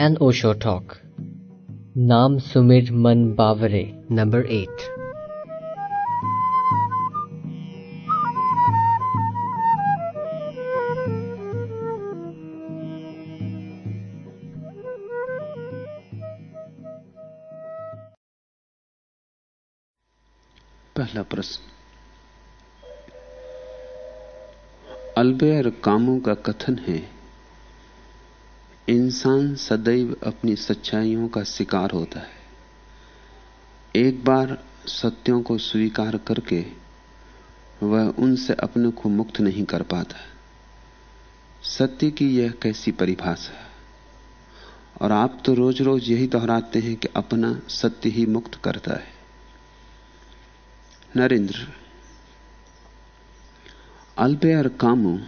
N Osho talk नाम सुमिर मन बावरे नंबर एट पहला प्रश्न। अलबेर कामों का कथन है इंसान सदैव अपनी सच्चाइयों का शिकार होता है। एक बार सत्यों को स्वीकार करके वह उनसे अपने को मुक्त नहीं कर पाता। सत्य की यह कैसी परिभाषा और आप तो रोज रोज यही दोहराते हैं कि अपना सत्य ही मुक्त करता है। नरेंद्र अल्बेयर कामो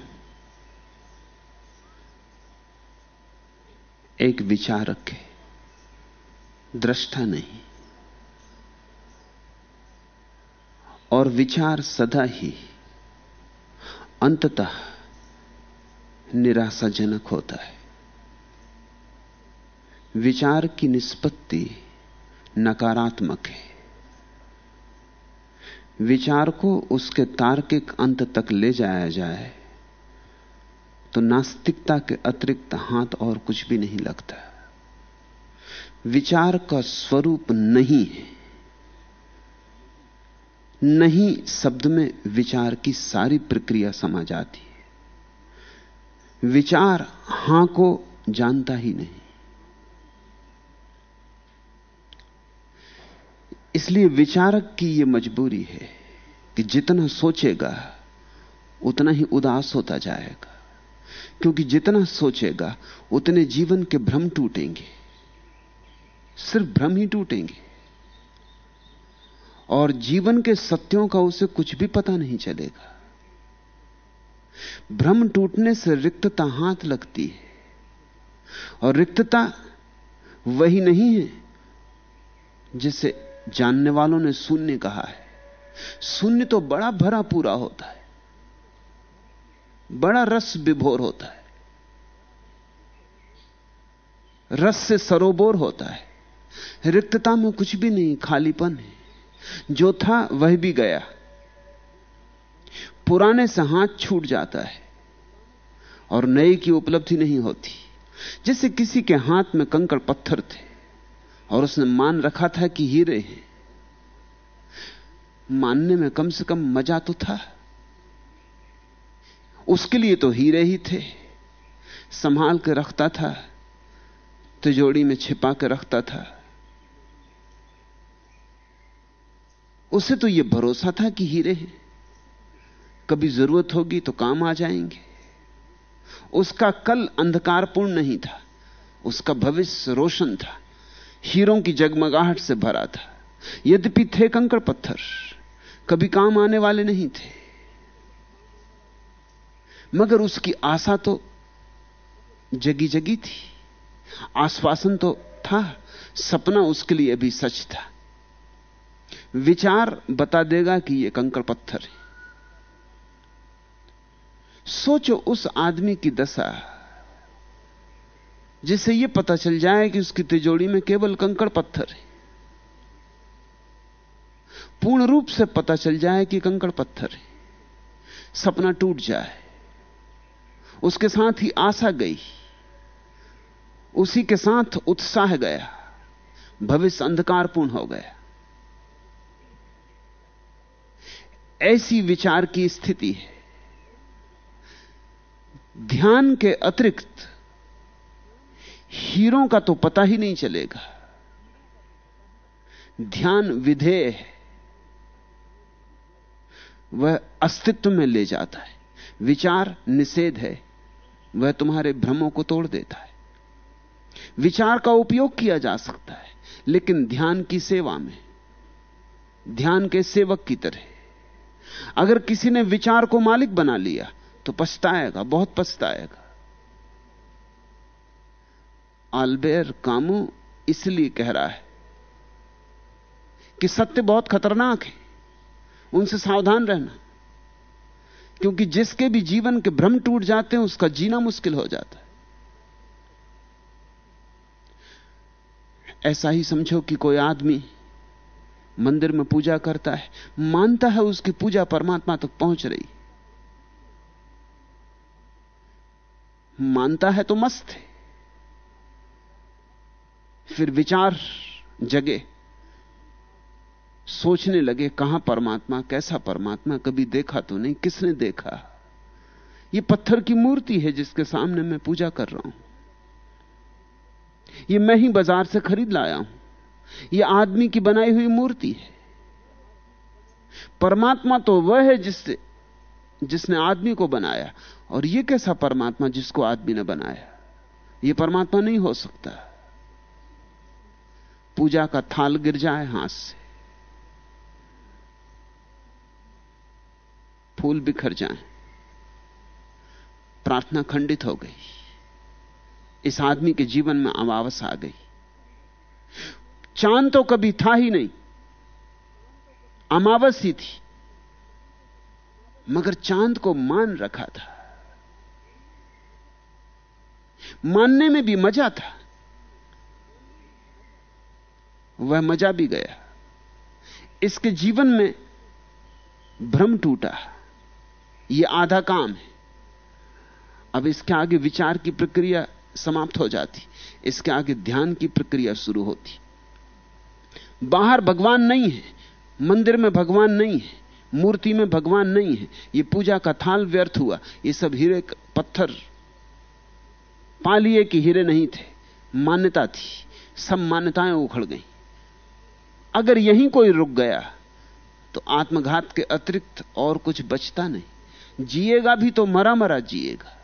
एक विचारक है, दृष्टा नहीं। और विचार सदा ही अंततः निराशाजनक होता है। विचार की निष्पत्ति नकारात्मक है। विचार को उसके तार्किक अंत तक ले जाया जाए तो नास्तिकता के अतिरिक्त हाथ और कुछ भी नहीं लगता। विचार का स्वरूप नहीं है। नहीं शब्द में विचार की सारी प्रक्रिया समा जाती है। विचार हाँ को जानता ही नहीं। इसलिए विचारक की यह मजबूरी है कि जितना सोचेगा, उतना ही उदास होता जाएगा। क्योंकि जितना सोचेगा, उतने जीवन के भ्रम टूटेंगे। सिर्फ़ भ्रम ही टूटेंगे। और जीवन के सत्यों का उसे कुछ भी पता नहीं चलेगा। भ्रम टूटने से रिक्तता हाथ लगती है। और रिक्तता वही नहीं है, जिसे जानने वालों ने शून्य कहा है। शून्य तो बड़ा भरा पूरा होता है। बड़ा रस विभोर होता है। रस से सरोबोर होता है। रिक्तता में कुछ भी नहीं, खालीपन है। जो था, वह भी गया। पुराने से हाथ छूट जाता है और नए की उपलब्धि नहीं होती। जैसे किसी के हाथ में कंकड़ पत्थर थे और उसने मान रखा था कि हीरे हैं। मानने में कम से कम मज़ा तो था। उसके लिए तो हीरे ही थे। संभाल के रखता था तिजोड़ी में छिपा के रखता था। उसे तो यह भरोसा था कि हीरे हैं। कभी ज़रूरत होगी तो काम आ जाएँगे। उसका कल अंधकारपूर्ण नहीं था, उसका भविष्य रोशन था, हीरों की जगमगाहट से भरा था। यद्यपि थे कंकड़ पत्थर, कभी काम आने वाले नहीं थे। मगर उसकी आशा तो जगी जगी थी। आश्वासन तो था, सपना उसके लिए भी सच था। विचार बता देगा कि यह कंकड़ पत्थर है। सोचो उस आदमी की दशा जिसे यह पता चल जाए कि उसकी तिजोड़ी में केवल कंकड़ पत्थर है। पूर्ण रूप से पता चल जाए कि कंकड़ पत्थर है। सपना टूट जाए। उसके साथ ही आशा गई। उसी के साथ उत्साह गया। भविष्य अंधकारपूर्ण हो गया। ऐसी विचार की स्थिति है। ध्यान के अतिरिक्त हीरों का तो पता ही नहीं चलेगा। ध्यान विधेय है। वह अस्तित्व में ले जाता है। विचार निषेध है। वह तुम्हारे भ्रमों को तोड़ देता है। विचार का उपयोग किया जा सकता है, लेकिन ध्यान की सेवा में, ध्यान के सेवक की तरह। अगर किसी ने विचार को मालिक बना लिया तो पछताएगा, बहुत पछताएगा। आल्बेर कामू इसलिए कह रहा है कि सत्य बहुत खतरनाक है। उनसे सावधान रहना। क्योंकि जिसके भी जीवन के भ्रम टूट जाते हैं, उसका जीना मुश्किल हो जाता है। ऐसा ही समझो कि कोई आदमी मंदिर में पूजा करता है, मानता है उसकी पूजा परमात्मा तक पहुँच रही। मानता है तो मस्त है। फिर विचार जगे। सोचने लगे, कहाँ परमात्मा? कैसा परमात्मा? कभी देखा तो नहीं। किसने देखा? यह पत्थर की मूर्ति है जिसके सामने मैं पूजा कर रहा हूँ। यह मैं ही बाज़ार से खरीद लाया हूँ। यह आदमी की बनाई हुई मूर्ति है। परमात्मा तो वह है जिससे, जिसने आदमी को बनाया। और यह कैसा परमात्मा जिसको आदमी ने बनाया? यह परमात्मा नहीं हो सकता। पूजा का थाल गिर जाए हाथ से। फूल बिखर जाएँ, प्रार्थना खंडित हो गई। इस आदमी के जीवन में अमावस आ गई। चाँद तो कभी था ही नहीं। अमावस ही थी। मगर चाँद को मान रखा था। मानने में भी मज़ा था। वह मज़ा भी गया। इसके जीवन में भ्रम टूटा। यह आधा काम है। अब इसके आगे विचार की प्रक्रिया समाप्त हो जाती। इसके आगे ध्यान की प्रक्रिया शुरू होती। बाहर भगवान नहीं है, मंदिर में भगवान नहीं है, मूर्ति में भगवान नहीं है। यह पूजा का थाल व्यर्थ हुआ। ये सब हीरे पत्थर, पालिए कि हीरे नहीं थे, मान्यता थी। सब मान्यताएँ उखड़ गई। अगर यहीं कोई रुक गया तो आत्मघात के अतिरिक्त और कुछ बचता नहीं। जिएगा भी तो मरा मरा जिएगा।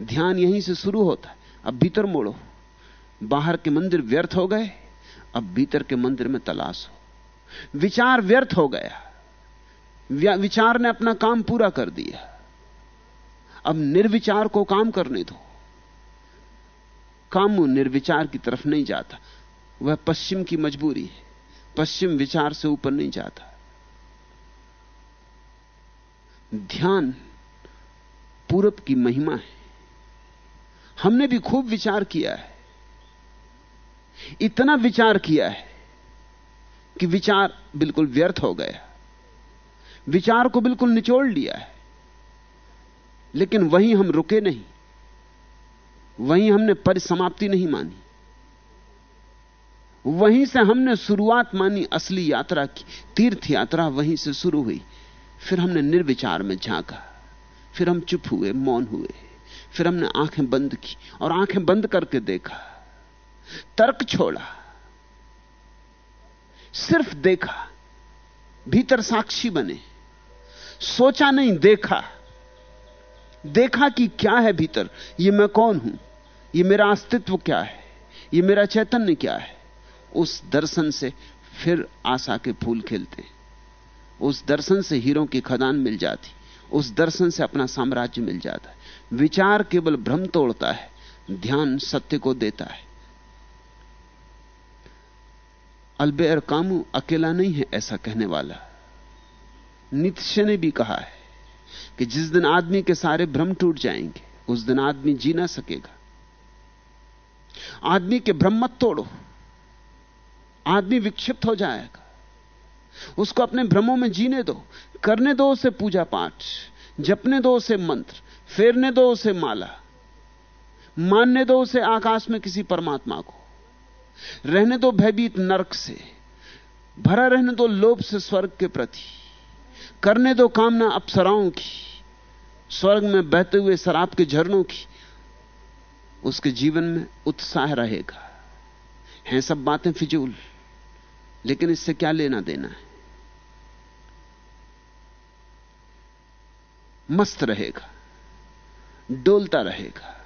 ध्यान यहीं से शुरू होता है। अब भीतर मोड़ो। बाहर के मंदिर व्यर्थ हो गए, अब भीतर के मंदिर में तलाश हो। विचार व्यर्थ हो गया। विचार ने अपना काम पूरा कर दिया। अब निर्विचार को काम करने दो। काम निर्विचार की तरफ़ नहीं जाता। वह पश्चिम की मजबूरी है। पश्चिम विचार से ऊपर नहीं जाता। ध्यान पूरब की महिमा है। हमने भी खूब विचार किया है। इतना विचार किया है कि विचार बिल्कुल व्यर्थ हो गया। विचार को बिल्कुल निचोड़ लिया है। लेकिन वहीं हम रुके नहीं। वहीं हमने परिसमाप्ति नहीं मानी। वहीं से हमने शुरुआत मानी, असली यात्रा की, तीर्थ यात्रा वहीं से शुरू हुई। फिर हमने निर्विचार में झांका। फिर हम चुप हुए, मौन हुए। फिर हमने आँखें बंद की और आँखें बंद करके देखा। तर्क छोड़ा। सिर्फ़ देखा। भीतर साक्षी बने। सोचा नहीं, देखा। देखा कि क्या है भीतर? ये मैं कौन हूँ? ये मेरा अस्तित्व क्या है? ये मेरा चैतन्य क्या है? उस दर्शन से फिर आशा के फूल खिलते। उस दर्शन से हीरों की खदान मिल जाती, उस दर्शन से अपना साम्राज्य मिल जाता है। विचार केवल भ्रम तोड़ता है, ध्यान सत्य को देता है। अल्बेर कामू अकेला नहीं है ऐसा कहने वाला। नित्य ने भी कहा है कि जिस दिन आदमी के सारे भ्रम टूट जाएँगे, उस दिन आदमी जी ना सकेगा। आदमी के भ्रम मत तोड़ो। आदमी विक्षिप्त हो जाएगा। उसको अपने भ्रमों में जीने दो, करने दो उसे पूजा पाठ, जपने दो उसे मंत्र, फेरने दो उसे माला, मानने दो उसे आकाश में किसी परमात्मा को, रहने दो भयभीत नरक से, भरा रहने दो लोभ से स्वर्ग के प्रति, करने दो कामना अप्सराओं की, स्वर्ग में बहते हुए शराब के झरनों की, उसके जीवन में उत्साह रहेगा। हैं सब बातें फिजूल, लेकिन इससे क्या लेना देना है? मस्त रहेगा, डोलता रहेगा।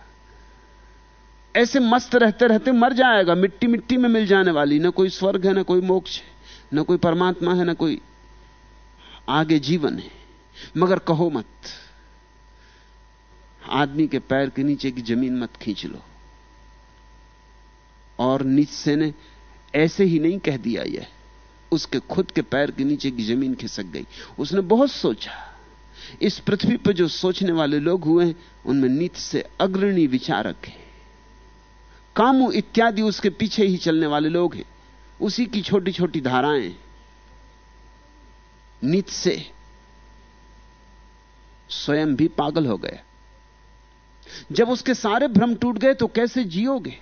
ऐसे मस्त रहते रहते मर जाएगा, मिट्टी मिट्टी में मिल जाने वाली, ना कोई स्वर्ग है, ना कोई मोक्ष है, ना कोई परमात्मा है, ना कोई आगे जीवन है। मगर कहो मत, आदमी के पैर के नीचे की ज़मीन मत खींच लो। और नीचे ने ऐसे ही नहीं कह दिया यह, उसके खुद के पैर के नीचे की ज़मीन खिसक गई। उसने बहुत सोचा। इस पृथ्वी पर जो सोचने वाले लोग हुए हैं, उनमें नीति से अग्रणी विचारक है। कामु इत्यादि उसके पीछे ही चलने वाले लोग हैं। उसी की छोटी छोटी धाराएँ नीत से स्वयं भी पागल हो गया। जब उसके सारे भ्रम टूट गए तो कैसे जियोगे?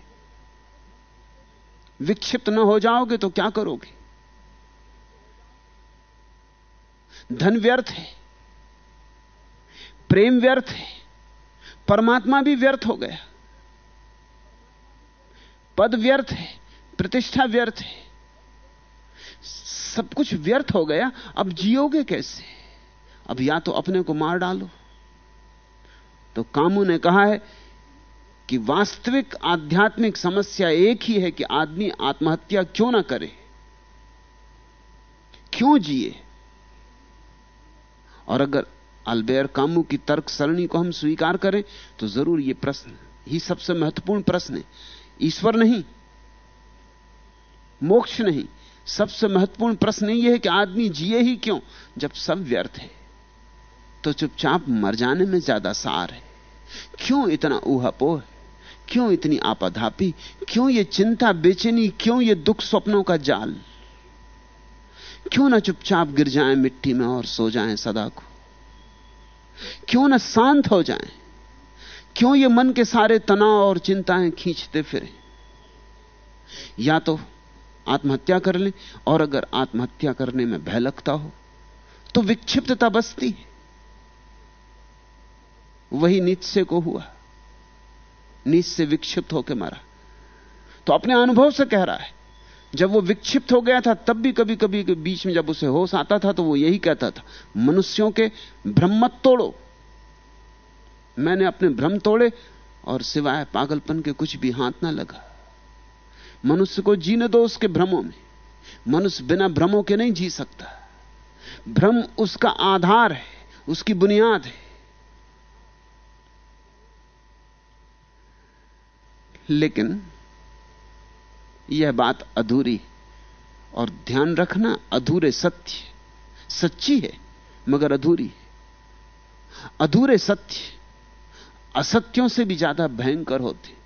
विक्षिप्त न हो जाओगे तो क्या करोगे? धन व्यर्थ है। प्रेम व्यर्थ है। परमात्मा भी व्यर्थ हो गया। पद व्यर्थ है, प्रतिष्ठा व्यर्थ है। सब कुछ व्यर्थ हो गया। अब जियोगे कैसे? अब या तो अपने को मार डालो। तो कामू ने कहा है कि वास्तविक आध्यात्मिक समस्या एक ही है कि आदमी आत्महत्या क्यों ना करे? क्यों जिए? और अगर अल्बेर कामू की तर्क सरणी को हम स्वीकार करें तो ज़रूर यह प्रश्न ही सबसे महत्वपूर्ण प्रश्न है। ईश्वर नहीं, मोक्ष नहीं। सबसे महत्वपूर्ण प्रश्न यह है कि आदमी जिए ही क्यों? जब सब व्यर्थ है तो चुपचाप मर जाने में ज़्यादा सार है। क्यों इतना ऊहापोह क्यों इतनी आपाधापी क्यों ये चिंता बेचैनी? क्यों ये दुख स्वप्नों का जाल? क्यों ना चुपचाप गिर जाएँ मिट्टी में और सो जाएँ सदा को? क्यों ना शांत हो जाएँ? क्यों ये मन के सारे तनाव और चिंताएँ खींचते फिरें? या तो आत्महत्या कर लें, और अगर आत्महत्या करने में भय लगता हो तो विक्षिप्तता बसती है। वही नित्य को हुआ। नीच से विक्षिप्त होकर मरा। तो अपने अनुभव से कह रहा है जब वो विक्षिप्त हो गया था, तब भी कभी कभी के बीच में जब उसे होश आता था तो वो यही कहता था, मनुष्यों के भ्रम मत तोड़ो। मैंने अपने भ्रम तोड़े और सिवाय पागलपन के कुछ भी हाथ ना लगा। मनुष्य को जीने दो उसके भ्रमों में। मनुष्य बिना भ्रमों के नहीं जी सकता। भ्रम उसका आधार है, उसकी बुनियाद है। लेकिन यह बात अधूरी और ध्यान रखना अधूरे सत्य सच्ची है, मगर अधूरी अधूरे सत्य असत्यों से भी ज़्यादा भयंकर होते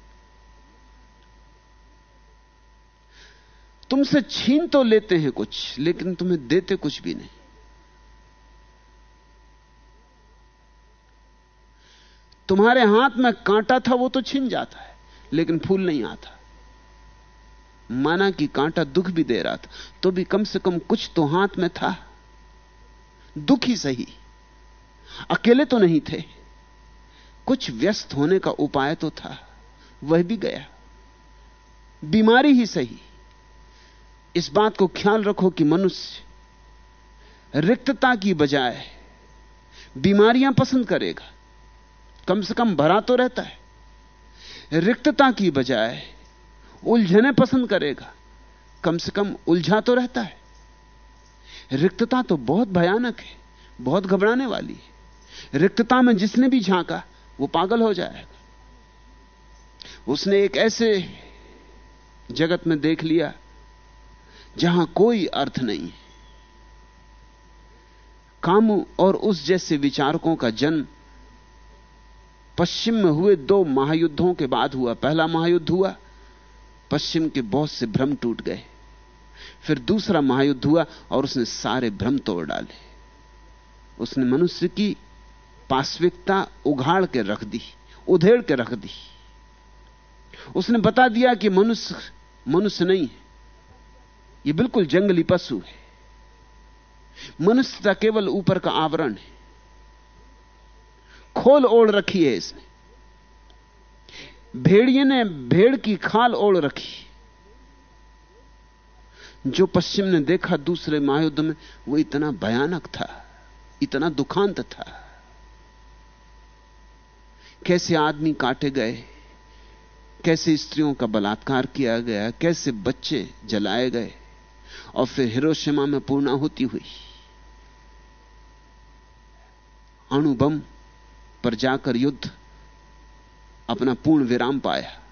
तुमसे छीन तो लेते हैं कुछ, लेकिन तुम्हें देते कुछ भी नहीं। तुम्हारे हाथ में कांटा था, वो तो छिन जाता है, लेकिन फूल नहीं आता। माना कि कांटा दुख भी दे रहा था तो भी कम से कम कुछ तो हाथ में था। दुख ही सही। अकेले तो नहीं थे। कुछ व्यस्त होने का उपाय तो था। वह भी गया। बीमारी ही सही। इस बात को ख्याल रखो कि मनुष्य रिक्तता की बजाय बीमारियाँ पसंद करेगा। कम से कम भरा तो रहता है। रिक्तता की बजाय उलझने पसंद करेगा। कम से कम उलझा तो रहता है। रिक्तता तो बहुत भयानक है, बहुत घबराने वाली है। रिक्तता में जिसने भी झांका, वो पागल हो जाएगा। उसने एक ऐसे जगत में देख लिया, जहाँ कोई अर्थ नहीं है। कामू और उस जैसे विचारकों का जन्म पश्चिम में हुए दो महायुद्धों के बाद हुआ। पहला महायुद्ध हुआ पश्चिम के बहुत से भ्रम टूट गए। फिर दूसरा महायुद्ध हुआ और उसने सारे भ्रम तोड़ डाले। उसने मनुष्य की पाश्विकता उघाड़ के रख दी, उधेड़ के रख दी। उसने बता दिया कि मनुष्य मनुष्य नहीं है। यह बिल्कुल जंगली पशु है। मनुष्यता केवल ऊपर का आवरण है। खोल ओढ़ रखी है इसने। भेड़िए ने भेड़ की खाल ओढ़ रखी। जो पश्चिम ने देखा, दूसरे महायुद्ध में, वो इतना भयानक था, इतना दुखांत था। कैसे आदमी काटे गए, कैसे स्त्रियों का बलात्कार किया गया, कैसे बच्चे जलाए गए, और फिर हिरोशिमा में पूर्णाहुति हुई। अणुबम पर जाकर युद्ध अपना पूर्ण विराम पाया।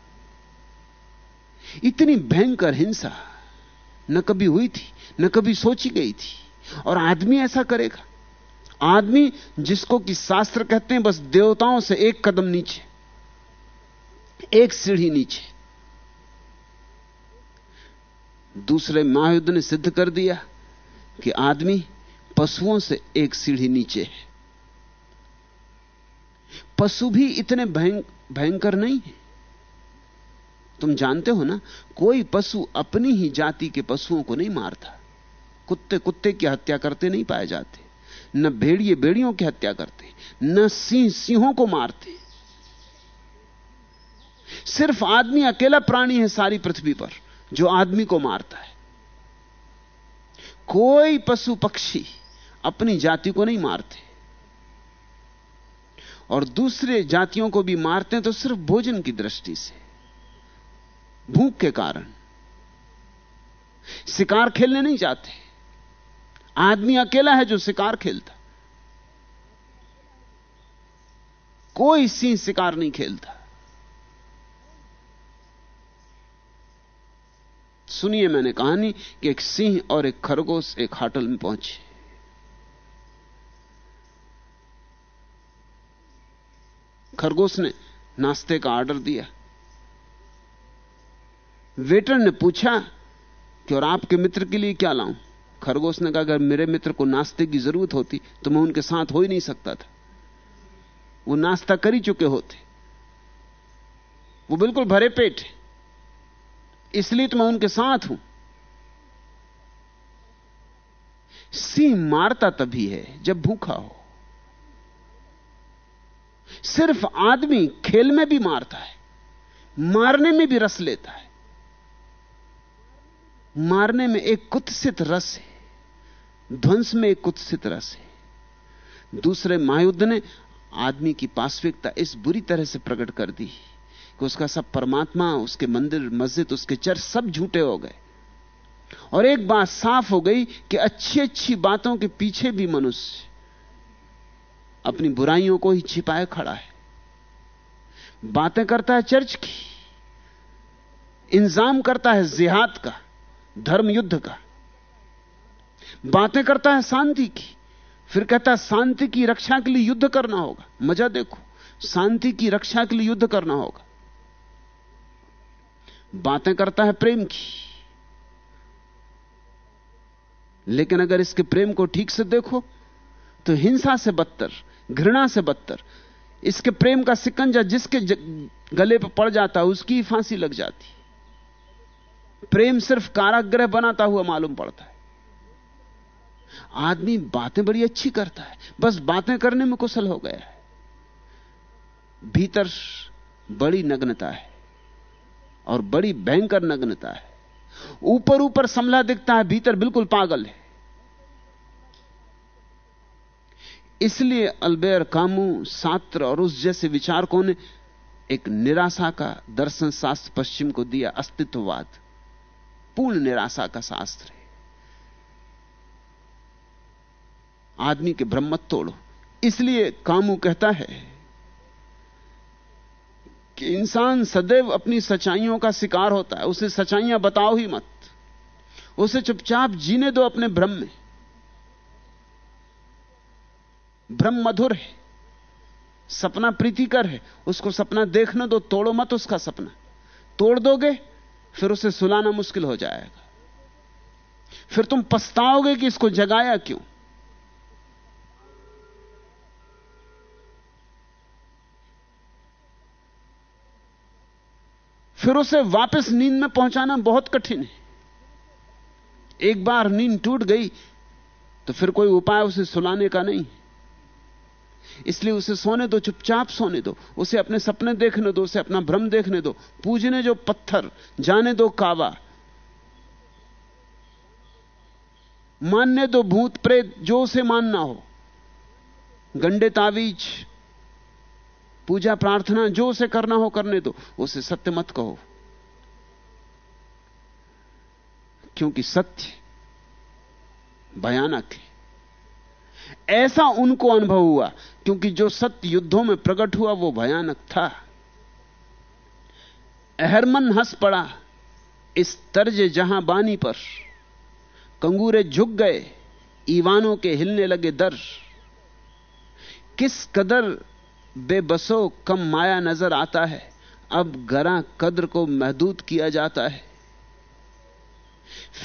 इतनी भयंकर हिंसा न कभी हुई थी, न कभी सोची गई थी। और आदमी ऐसा करेगा। आदमी जिसको कि शास्त्र कहते हैं, बस देवताओं से एक कदम नीचे, एक सीढ़ी नीचे। दूसरे महायुद्ध ने सिद्ध कर दिया कि आदमी पशुओं से एक सीढ़ी नीचे है। पशु भी इतने भयंकर नहीं है। तुम जानते हो ना, कोई पशु अपनी ही जाति के पशुओं को नहीं मारता। कुत्ते कुत्ते की हत्या करते नहीं पाए जाते। न भेड़िए भेड़ियों की हत्या करते, न सिंह सिंहों को मारते। सिर्फ़ आदमी अकेला प्राणी है सारी पृथ्वी पर, जो आदमी को मारता है। कोई पशु पक्षी अपनी जाति को नहीं मारते। और दूसरे जातियों को भी मारते हैं तो सिर्फ़ भोजन की दृष्टि से। भूख के कारण। शिकार खेलने नहीं जाते। आदमी अकेला है जो शिकार खेलता। कोई सिंह शिकार नहीं खेलता। सुनिए मैंने कहानी कि एक सिंह और एक खरगोश एक होटल में पहुँचे। खरगोश ने नाश्ते का ऑर्डर दिया। वेटर ने पूछा कि और आपके मित्र के लिए क्या लाऊं? खरगोश ने कहा, अगर मेरे मित्र को नाश्ते की ज़रूरत होती तो मैं उनके साथ हो ही नहीं सकता था। वो नाश्ता कर ही चुके होते। वो बिल्कुल भरे पेट इसलिए तो मैं उनके साथ हूँ। सिंह मारता तभी है, जब भूखा हो। सिर्फ़ आदमी खेल में भी मारता है, मारने में भी रस लेता है। मारने में एक कुत्सित रस है, ध्वंस में एक कुत्सित रस है। दूसरे महायुद्ध ने आदमी की पाश्विकता इस बुरी तरह से प्रकट कर दी कि उसका सब परमात्मा, उसके मंदिर, मस्जिद, उसके चर्च सब झूठे हो गए। और एक बात साफ़ हो गई कि अच्छी अच्छी बातों के पीछे भी मनुष्य अपनी बुराइयों को ही छिपाए खड़ा है। बातें करता है चर्च की, इंजाम करता है जिहाद का, धर्म युद्ध का। बातें करता है शांति की, फिर कहता है, शांति की रक्षा के लिए युद्ध करना होगा। मज़ा देखो, शांति की रक्षा के लिए युद्ध करना होगा। बातें करता है प्रेम की, लेकिन अगर इसके प्रेम को ठीक से देखो तो हिंसा से बदतर। घृणा से बदतर। इसके प्रेम का सिकंजा जिसके गले पर पड़ जाता है उसकी फांसी लग जाती। प्रेम सिर्फ़ काराग्रह बनाता हुआ मालूम पड़ता है। आदमी बातें बड़ी अच्छी करता है, बस बातें करने में कुशल हो गया है। भीतर बड़ी नग्नता है और बड़ी भयंकर नग्नता है। ऊपर ऊपर समला दिखता है, भीतर बिल्कुल पागल है। इसलिए अल्बेर कामू, सात्र और उस जैसे विचारकों ने एक निराशा का दर्शन शास्त्र पश्चिम को दिया, अस्तित्ववाद। पूर्ण निराशा का शास्त्र है। आदमी के भ्रम मत तोड़ो। इसलिए कामू कहता है कि इंसान सदैव अपनी सच्चाइयों का शिकार होता है। उसे सच्चाइयाँ बताओ ही मत। उसे चुपचाप जीने दो अपने भ्रम में। भ्रम मधुर है, सपना प्रीतिकर है, उसको सपना देखने दो, तोड़ो मत उसका सपना। तोड़ दोगे, फिर उसे सुलाना मुश्किल हो जाएगा। फिर तुम पछताओगे कि इसको जगाया क्यों? फिर उसे वापस नींद में पहुंचाना बहुत कठिन है। एक बार नींद टूट गई तो फिर कोई उपाय उसे सुलाने का नहीं इसलिए उसे सोने दो, चुपचाप सोने दो। उसे अपने सपने देखने दो, उसे अपना भ्रम देखने दो। पूजने जो पत्थर, जाने दो कावा। मानने दो भूत प्रेत, जो उसे मानना हो। गंडे तावीज, पूजा प्रार्थना, जो उसे करना हो, करने दो। उसे सत्य मत कहो। क्योंकि सत्य भयानक है। ऐसा उनको अनुभव हुआ, क्योंकि जो सत्य युद्धों में प्रकट हुआ, वो भयानक था। अहरमन हंस पड़ा इस तर्ज जहाँ बानी पर। कंगूरे झुक गए, ईवानों के हिलने लगे दर। किस कदर बेबसो कम माया नज़र आता है, अब गरा कद्र को महदूद किया जाता है।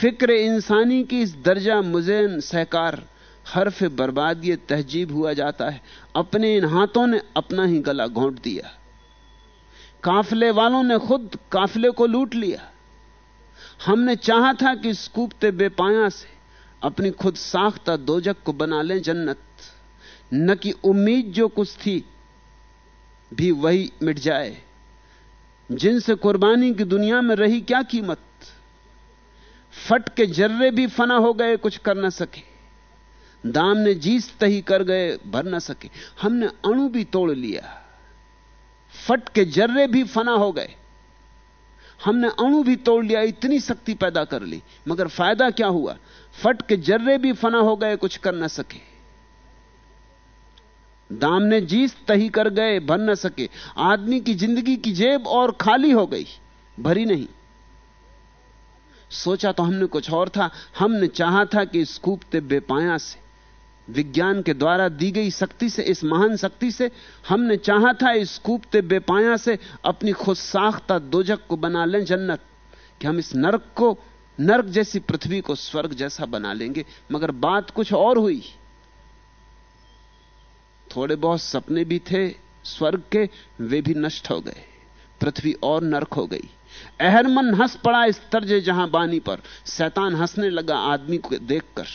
फ़िक्र इंसानी की इस दर्जा मुजैन सहकार हरफ बर्बाद ये तहजीब हुआ जाता है। अपने इन हाथों ने अपना ही गला घोंट दिया। काफले वालों ने खुद काफले को लूट लिया। हमने चाहा था कि स्कूपते बेपाया से अपनी खुद साख्ता दोजक को बना लें जन्नत। न कि उम्मीद जो कुछ थी भी वही मिट जाए। जिनसे कुर्बानी की दुनिया में रही क्या कीमत? फट के जर्रे भी फना हो गए कुछ कर न सके। दाम ने जीस तही कर गए, भर न सके। हमने अणु भी तोड़ लिया। फट के जर्रे भी फना हो गए। हमने अणु भी तोड़ लिया, इतनी शक्ति पैदा कर ली। मगर फ़ायदा क्या हुआ? फट के जर्रे भी फना हो गए, कुछ कर न सके। दाम ने जीस तही कर गए, भर न सके। आदमी की ज़िंदगी की जेब और खाली हो गई, भरी नहीं। सोचा तो हमने कुछ और था। हमने चाहा था कि इस कूपते बेपाया से विज्ञान के द्वारा दी गई शक्ति से, इस महान शक्ति से हमने चाहा था इस कूपते बेपाया से अपनी खुद साख्ता दोजक को बना लें जन्नत, कि हम इस नरक को, नरक जैसी पृथ्वी को स्वर्ग जैसा बना लेंगे। मगर बात कुछ और हुई। थोड़े बहुत सपने भी थे स्वर्ग के, वे भी नष्ट हो गए। पृथ्वी और नरक हो गई। अहरमन हंस पड़ा इस तर्जे जहाँ बानी पर। शैतान हंसने लगा आदमी को देखकर।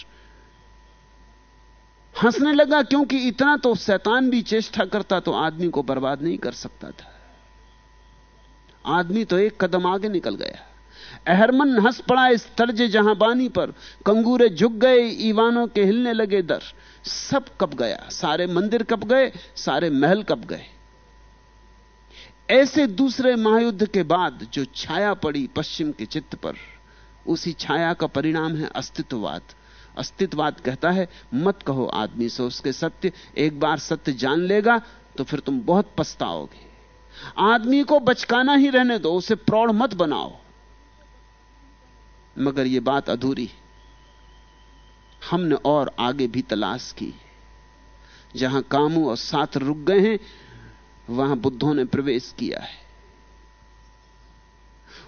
हंसने लगा क्योंकि इतना तो शैतान भी चेष्टा करता तो आदमी को बर्बाद नहीं कर सकता था। आदमी तो एक कदम आगे निकल गया। अहरमन हंस पड़ा इस तर्जे जहाँ बानी पर। कंगूरे झुक गए, ईवानों के हिलने लगे दर। सब कप गया, सारे मंदिर कप गए, सारे महल कप गए। ऐसे दूसरे महायुद्ध के बाद जो छाया पड़ी पश्चिम के चित्त पर, उसी छाया का परिणाम है अस्तित्ववाद। अस्तित्ववाद कहता है, मत कहो आदमी से उसके सत्य, एक बार सत्य जान लेगा तो फिर तुम बहुत पछताओगे। आदमी को बचकाना ही रहने दो, उसे प्रौढ़ मत बनाओ। मगर यह बात अधूरी हमने और आगे भी तलाश की जहाँ कामू और साथ रुक गए हैं, वहाँ बुद्धों ने प्रवेश किया है।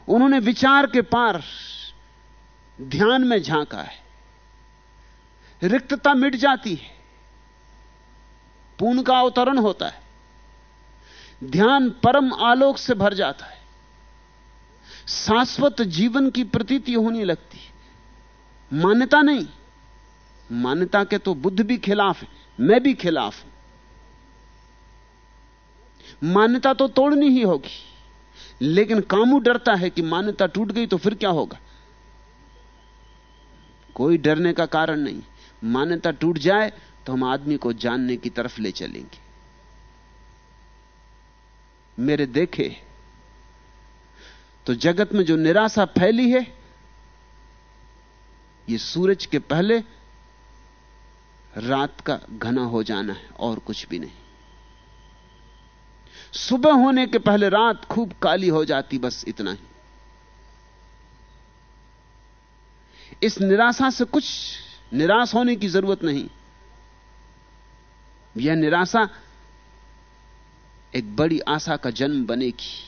उन्होंने विचार के पार ध्यान में झांका है। रिक्तता मिट जाती है। पूर्ण का अवतरण होता है। ध्यान परम आलोक से भर जाता है। शाश्वत जीवन की प्रतीति होने लगती है। मान्यता नहीं। मान्यता के तो बुद्ध भी खिलाफ है, मैं भी खिलाफ हूँ। मान्यता तो तोड़नी ही होगी। लेकिन कामू डरता है कि मान्यता टूट गई तो फिर क्या होगा? कोई डरने का कारण नहीं। मान्यता टूट जाए तो हम आदमी को जानने की तरफ़ ले चलेंगे। मेरे देखे तो जगत में जो निराशा फैली है, ये सूरज के पहले रात का घना हो जाना है और कुछ भी नहीं। सुबह होने के पहले रात खूब काली हो जाती, बस इतना ही। इस निराशा से कुछ निराश होने की ज़रूरत नहीं। यह निराशा एक बड़ी आशा का जन्म बनेगी।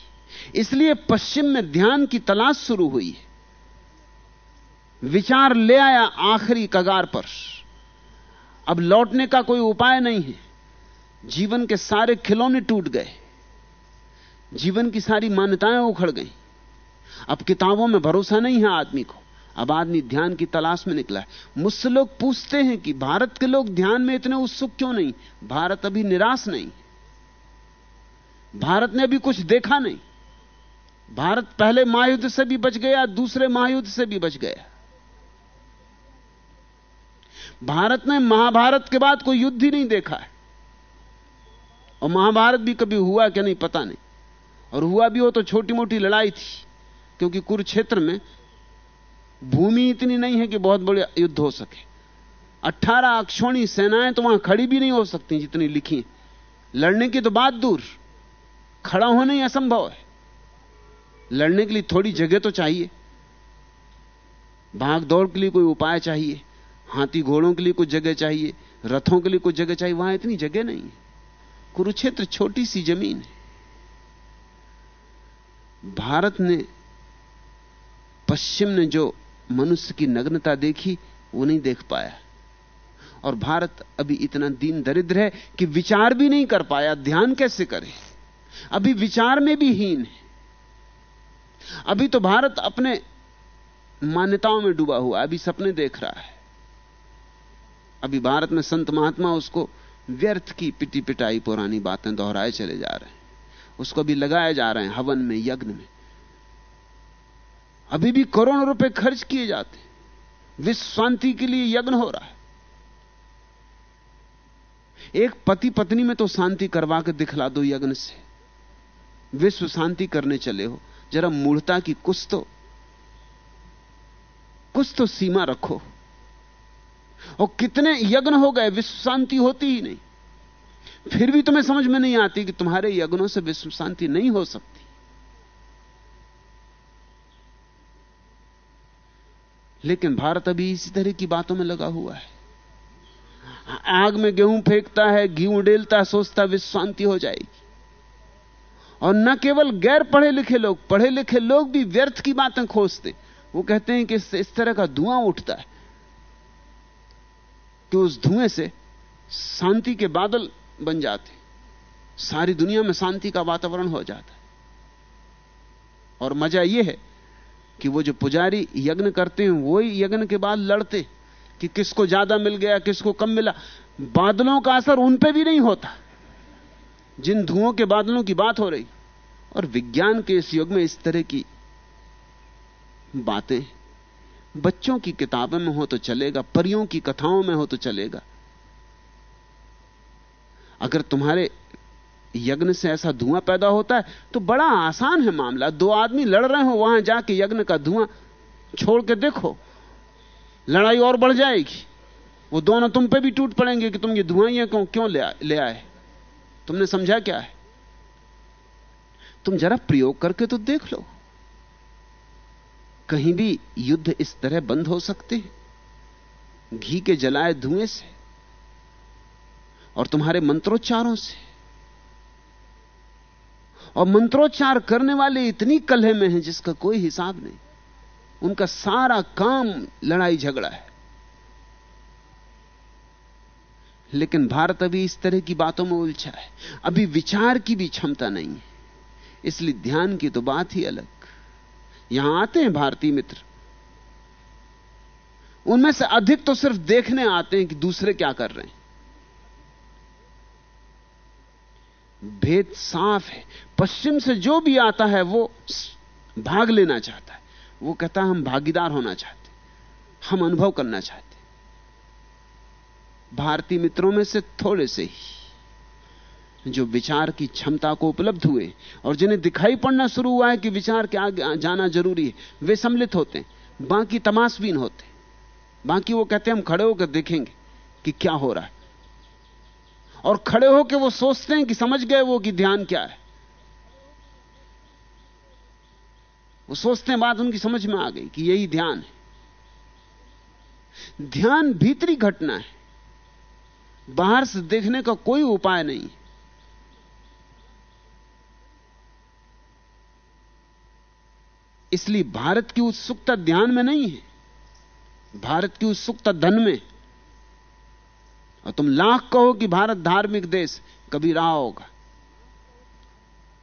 इसलिए पश्चिम में ध्यान की तलाश शुरू हुई है। विचार ले आया आखिरी कगार पर। अब लौटने का कोई उपाय नहीं है। जीवन के सारे खिलौने टूट गए। जीवन की सारी मान्यताएँ उखड़ गई। अब किताबों में भरोसा नहीं है आदमी को। अब आदमी ध्यान की तलाश में निकला है। मुझसे लोग पूछते हैं कि भारत के लोग ध्यान में इतने उत्सुक क्यों नहीं? भारत अभी निराश नहीं। भारत ने अभी कुछ देखा नहीं। भारत पहले महायुद्ध से भी बच गया, दूसरे महायुद्ध से भी बच गया। भारत ने महाभारत के बाद कोई युद्ध ही नहीं देखा है। और महाभारत भी कभी हुआ क्या नहीं पता नहीं। और हुआ भी हो तो छोटी मोटी लड़ाई थी, क्योंकि कुरुक्षेत्र में भूमि इतनी नहीं है कि बहुत बड़े युद्ध हो सके। अट्ठारह अक्षोणी सेनाएँ तो वहाँ खड़ी भी नहीं हो सकती जितनी लिखी लड़ने की तो बात दूर। खड़ा होना ही असंभव है। लड़ने के लिए थोड़ी जगह तो चाहिए। भाग दौड़ के लिए कोई उपाय चाहिए। हाथी घोड़ों के लिए कुछ जगह चाहिए। रथों के लिए कुछ जगह चाहिए। वहाँ इतनी जगह नहीं है। कुरुक्षेत्र छोटी सी ज़मीन है। भारत ने पश्चिम ने जो मनुष्य की नग्नता देखी, वो नहीं देख पाया। और भारत अभी इतना दीन दरिद्र है कि विचार भी नहीं कर पाया, ध्यान कैसे करे? अभी विचार में भी हीन है। अभी तो भारत अपने मान्यताओं में डूबा हुआ, अभी सपने देख रहा है। अभी भारत में संत महात्मा उसको व्यर्थ की पिटी पिटाई, पुरानी बातें दोहराए चले जा रहे हैं। उसको भी लगाए जा रहे हैं हवन में, यज्ञ में। अभी भी करोड़ों रुपए खर्च किए जाते विश्व शांति के लिए यज्ञ हो रहा है। एक पति पत्नी में तो शांति करवा के दिखला दो यज्ञ से। विश्व शांति करने चले हो। जरा मूढ़ता की कुछ तो कुछ तो सीमा रखो। और कितने यज्ञ हो गए, विश्व शांति होती ही नहीं। फिर भी तुम्हें समझ में नहीं आती कि तुम्हारे यज्ञों से विश्व शांति नहीं हो सकती। लेकिन भारत अभी इसी तरह की बातों में लगा हुआ है। आग में गेहूँ फेंकता है, घी उडेलता सोचता विश्व शांति हो जाएगी। और न केवल गैर पढ़े लिखे लोग, पढ़े लिखे लोग भी व्यर्थ की बातें खोजते। वो कहते हैं कि इस तरह का धुआँ उठता है कि उस धुएँ से शांति के बादल बन जाते सारी दुनिया में शांति का वातावरण हो जाता है। और मज़ा यह है कि वो जो पुजारी यज्ञ करते हैं वही यज्ञ के बाद लड़ते कि किसको ज़्यादा मिल गया, किसको कम मिला। बादलों का असर उन पे भी नहीं होता। जिन धुओं के बादलों की बात हो रही, और विज्ञान के इस युग में इस तरह की बातें, बच्चों की किताबों में हो तो चलेगा, परियों की कथाओं में हो तो चलेगा। अगर तुम्हारे यज्ञ से ऐसा धुआँ पैदा होता है तो बड़ा आसान है मामला। दो आदमी लड़ रहे हो वहाँ जाके यज्ञ का धुआँ छोड़ के देखो। लड़ाई और बढ़ जाएगी। वो दोनों तुम पे भी टूट पड़ेंगे कि तुम ये धुआँ क्यों क्यों ले, ले आए? तुमने समझा क्या है? तुम जरा प्रयोग करके तो देख लो। कहीं भी युद्ध इस तरह बंद हो सकते हैं। घी के जलाए धुएँ से और तुम्हारे मंत्रोच्चारों से। और मंत्रोच्चार करने वाले इतनी कलह में हैं जिसका कोई हिसाब नहीं। उनका सारा काम लड़ाई झगड़ा है। लेकिन भारत अभी इस तरह की बातों में उलझा है। अभी विचार की भी क्षमता नहीं है। इसलिए ध्यान की तो बात ही अलग। यहाँ आते हैं भारतीय मित्र। उनमें से अधिक तो सिर्फ़ देखने आते हैं कि दूसरे क्या कर रहे हैं। भेद साफ़ है। पश्चिम से जो भी आता है, वो भाग लेना चाहता है। वो कहता है, हम भागीदार होना चाहते हम अनुभव करना चाहते भारतीय मित्रों में से थोड़े से ही जो विचार की क्षमता को उपलब्ध हुए और जिन्हें दिखाई पड़ना शुरू हुआ है कि विचार के आगे जाना ज़रूरी है, वे सम्मिलित होते हैं। बाकी तमाशबीन होते बाकी वो कहते हैं, हम खड़े होकर देखेंगे कि क्या हो रहा है। और खड़े होकर वो सोचते हैं कि समझ गए वो कि ध्यान क्या है। वो सोचते हैं बात उनकी समझ में आ गई कि यही ध्यान है। ध्यान भीतरी घटना है। बाहर से देखने का कोई उपाय नहीं इसलिए भारत की उत्सुकता ध्यान में नहीं है। भारत की उत्सुकता धन में और तुम लाख कहो कि भारत धार्मिक देश, कभी रहा होगा।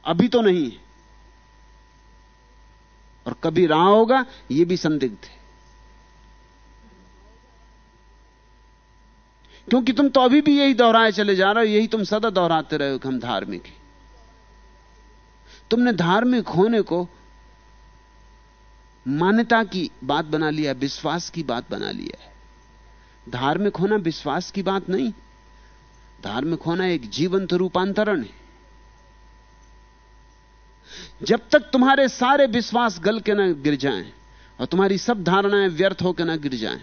अभी तो नहीं है। और कभी रहा होगा यह भी संदिग्ध है। क्योंकि तुम तो अभी भी यही दोहराए चले जा रहे हो, यही तुम सदा दोहराते रहे हो कि हम धार्मिक हैं। तुमने धार्मिक होने को मान्यता की बात बना लिया, विश्वास की बात बना लिया है। धार्मिक होना विश्वास की बात नहीं। धार्मिक होना एक जीवंत रूपांतरण है। जब तक तुम्हारे सारे विश्वास गल के ना गिर जाएँ और तुम्हारी सब धारणाएँ व्यर्थ होकर ना गिर जाएँ,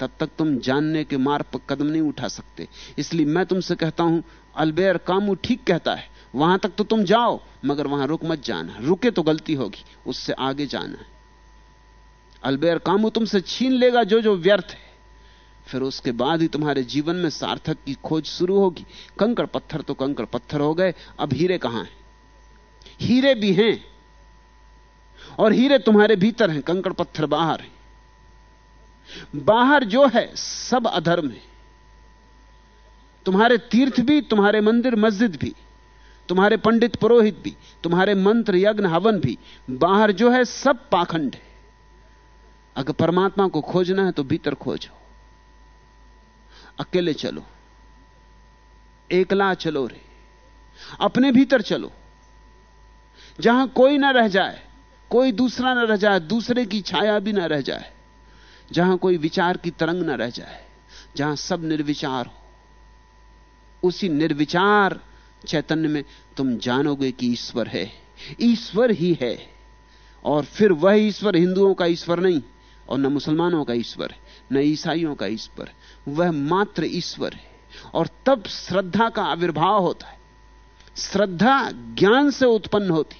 तब तक तुम जानने के मार्ग पर कदम नहीं उठा सकते। इसलिए मैं तुमसे कहता हूँ, अल्बेर कामू ठीक कहता है, वहाँ तक तो तुम जाओ, मगर वहाँ रुक मत जाना। रुके तो गलती होगी, उससे आगे जाना है। अल्बेर कामू तुमसे छीन लेगा जो जो व्यर्थ है। फिर उसके बाद ही तुम्हारे जीवन में सार्थक की खोज शुरू होगी। कंकड़ पत्थर तो कंकड़ पत्थर हो गए, अब हीरे कहाँ हैं? हीरे भी हैं, और हीरे तुम्हारे भीतर हैं, कंकड़ पत्थर बाहर हैं। बाहर जो है, सब अधर्म है। तुम्हारे तीर्थ भी, तुम्हारे मंदिर, मस्जिद भी, तुम्हारे पंडित पुरोहित भी, तुम्हारे मंत्र, यज्ञ, हवन भी, बाहर जो है, सब पाखंड है। अगर परमात्मा को खोजना है तो भीतर खोजो। अकेले चलो। एकला चलो रे। अपने भीतर चलो। जहाँ कोई ना रह जाए, कोई दूसरा ना रह जाए, दूसरे की छाया भी ना रह जाए, जहाँ कोई विचार की तरंग ना रह जाए, जहाँ सब निर्विचार हो, उसी निर्विचार चैतन्य में तुम जानोगे कि ईश्वर है। ईश्वर ही है। और फिर वह ईश्वर हिंदुओं का ईश्वर नहीं, और न मुसलमानों का ईश्वर है। न ईसाइयों का ईश्वर, वह मात्र ईश्वर है। और तब श्रद्धा का आविर्भाव होता है। श्रद्धा ज्ञान से उत्पन्न होती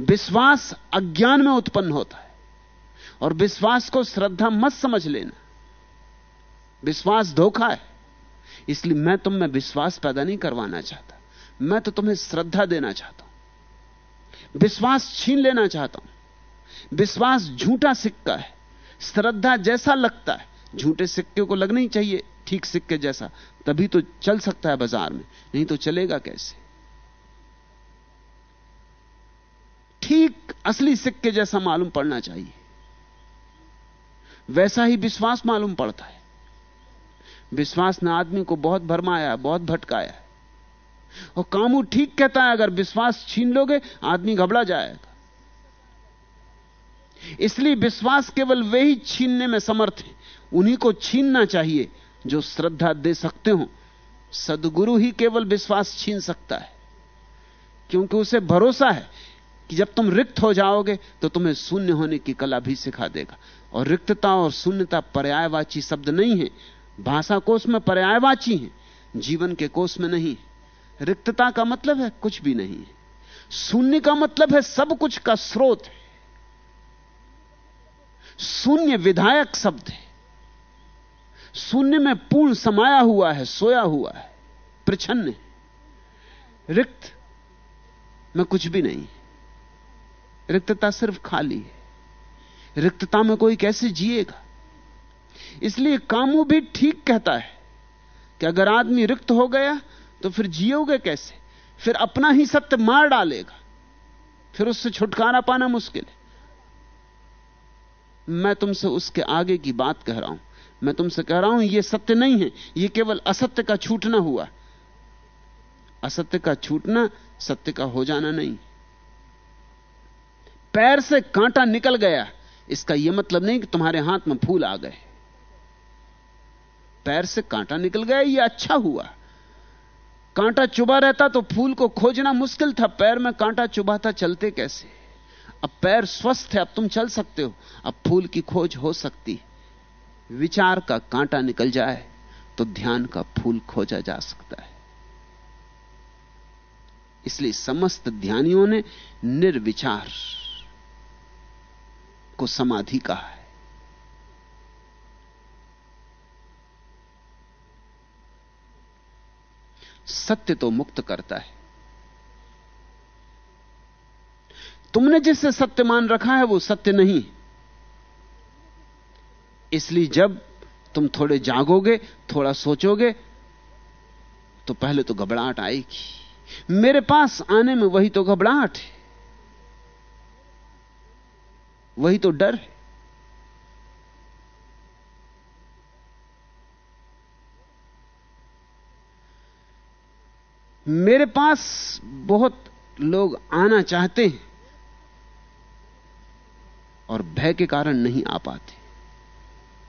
विश्वास अज्ञान में उत्पन्न होता है। और विश्वास को श्रद्धा मत समझ लेना। विश्वास धोखा है। इसलिए मैं तुम में विश्वास पैदा नहीं करवाना चाहता। मैं तो तुम्हें श्रद्धा देना चाहता हूँ। विश्वास छीन लेना चाहता हूँ। विश्वास झूठा सिक्का है। श्रद्धा जैसा लगता है, झूठे सिक्के को लगना ही चाहिए, ठीक सिक्के जैसा। तभी तो चल सकता है बाज़ार में, नहीं तो चलेगा कैसे? ठीक असली सिक्के जैसा मालूम पड़ना चाहिए। वैसा ही विश्वास मालूम पड़ता है। विश्वास ने आदमी को बहुत भरमाया, बहुत भटकाया और कामू ठीक कहता है, अगर विश्वास छीन लोगे, आदमी घबरा जाएगा। इसलिए विश्वास केवल वे ही छीनने में समर्थ है। उन्हीं को छीनना चाहिए जो श्रद्धा दे सकते हो। सदगुरु ही केवल विश्वास छीन सकता है। क्योंकि उसे भरोसा है कि जब तुम रिक्त हो जाओगे तो तुम्हें शून्य होने की कला भी सिखा देगा। और रिक्तता और शून्यता पर्यायवाची शब्द नहीं है। भाषा कोष में पर्यायवाची है, जीवन के कोष में नहीं रिक्तता का मतलब है कुछ भी नहीं है। शून्य का मतलब है सब कुछ का स्रोत है। शून्य विधायक शब्द है। शून्य में पूर्ण समाया हुआ है, सोया हुआ है, प्रछन्न है। रिक्त में कुछ भी नहीं रिक्तता सिर्फ़ खाली है। रिक्तता में कोई कैसे जिएगा? इसलिए कामू भी ठीक कहता है कि अगर आदमी रिक्त हो गया तो फिर जियोगे कैसे? फिर अपना ही सत्य मार डालेगा। फिर उससे छुटकारा पाना मुश्किल है। मैं तुमसे उसके आगे की बात कह रहा हूँ। मैं तुमसे कह रहा हूँ यह सत्य नहीं है। यह केवल असत्य का छूटना हुआ। असत्य का छूटना, सत्य का हो जाना नहीं। पैर से कांटा निकल गया। इसका यह मतलब नहीं कि तुम्हारे हाथ में फूल आ गए। पैर से कांटा निकल गया यह अच्छा हुआ। कांटा चुबा रहता तो फूल को खोजना मुश्किल था। पैर में कांटा था चलते कैसे? अब पैर स्वस्थ है, अब तुम चल सकते हो। अब फूल की खोज हो सकती विचार का कांटा निकल जाए तो ध्यान का फूल खोजा जा सकता है। इसलिए समस्त ध्यानियों ने निर्विचार को समाधि कहा है। सत्य तो मुक्त करता है। तुमने जिससे सत्य मान रखा है वो सत्य नहीं। इसलिए जब तुम थोड़े जागोगे, थोड़ा सोचोगे तो पहले तो घबराहट आएगी। मेरे पास आने में वही तो घबराहट है। वही तो डर है। मेरे पास बहुत लोग आना चाहते हैं। और भय के कारण नहीं आ पाते।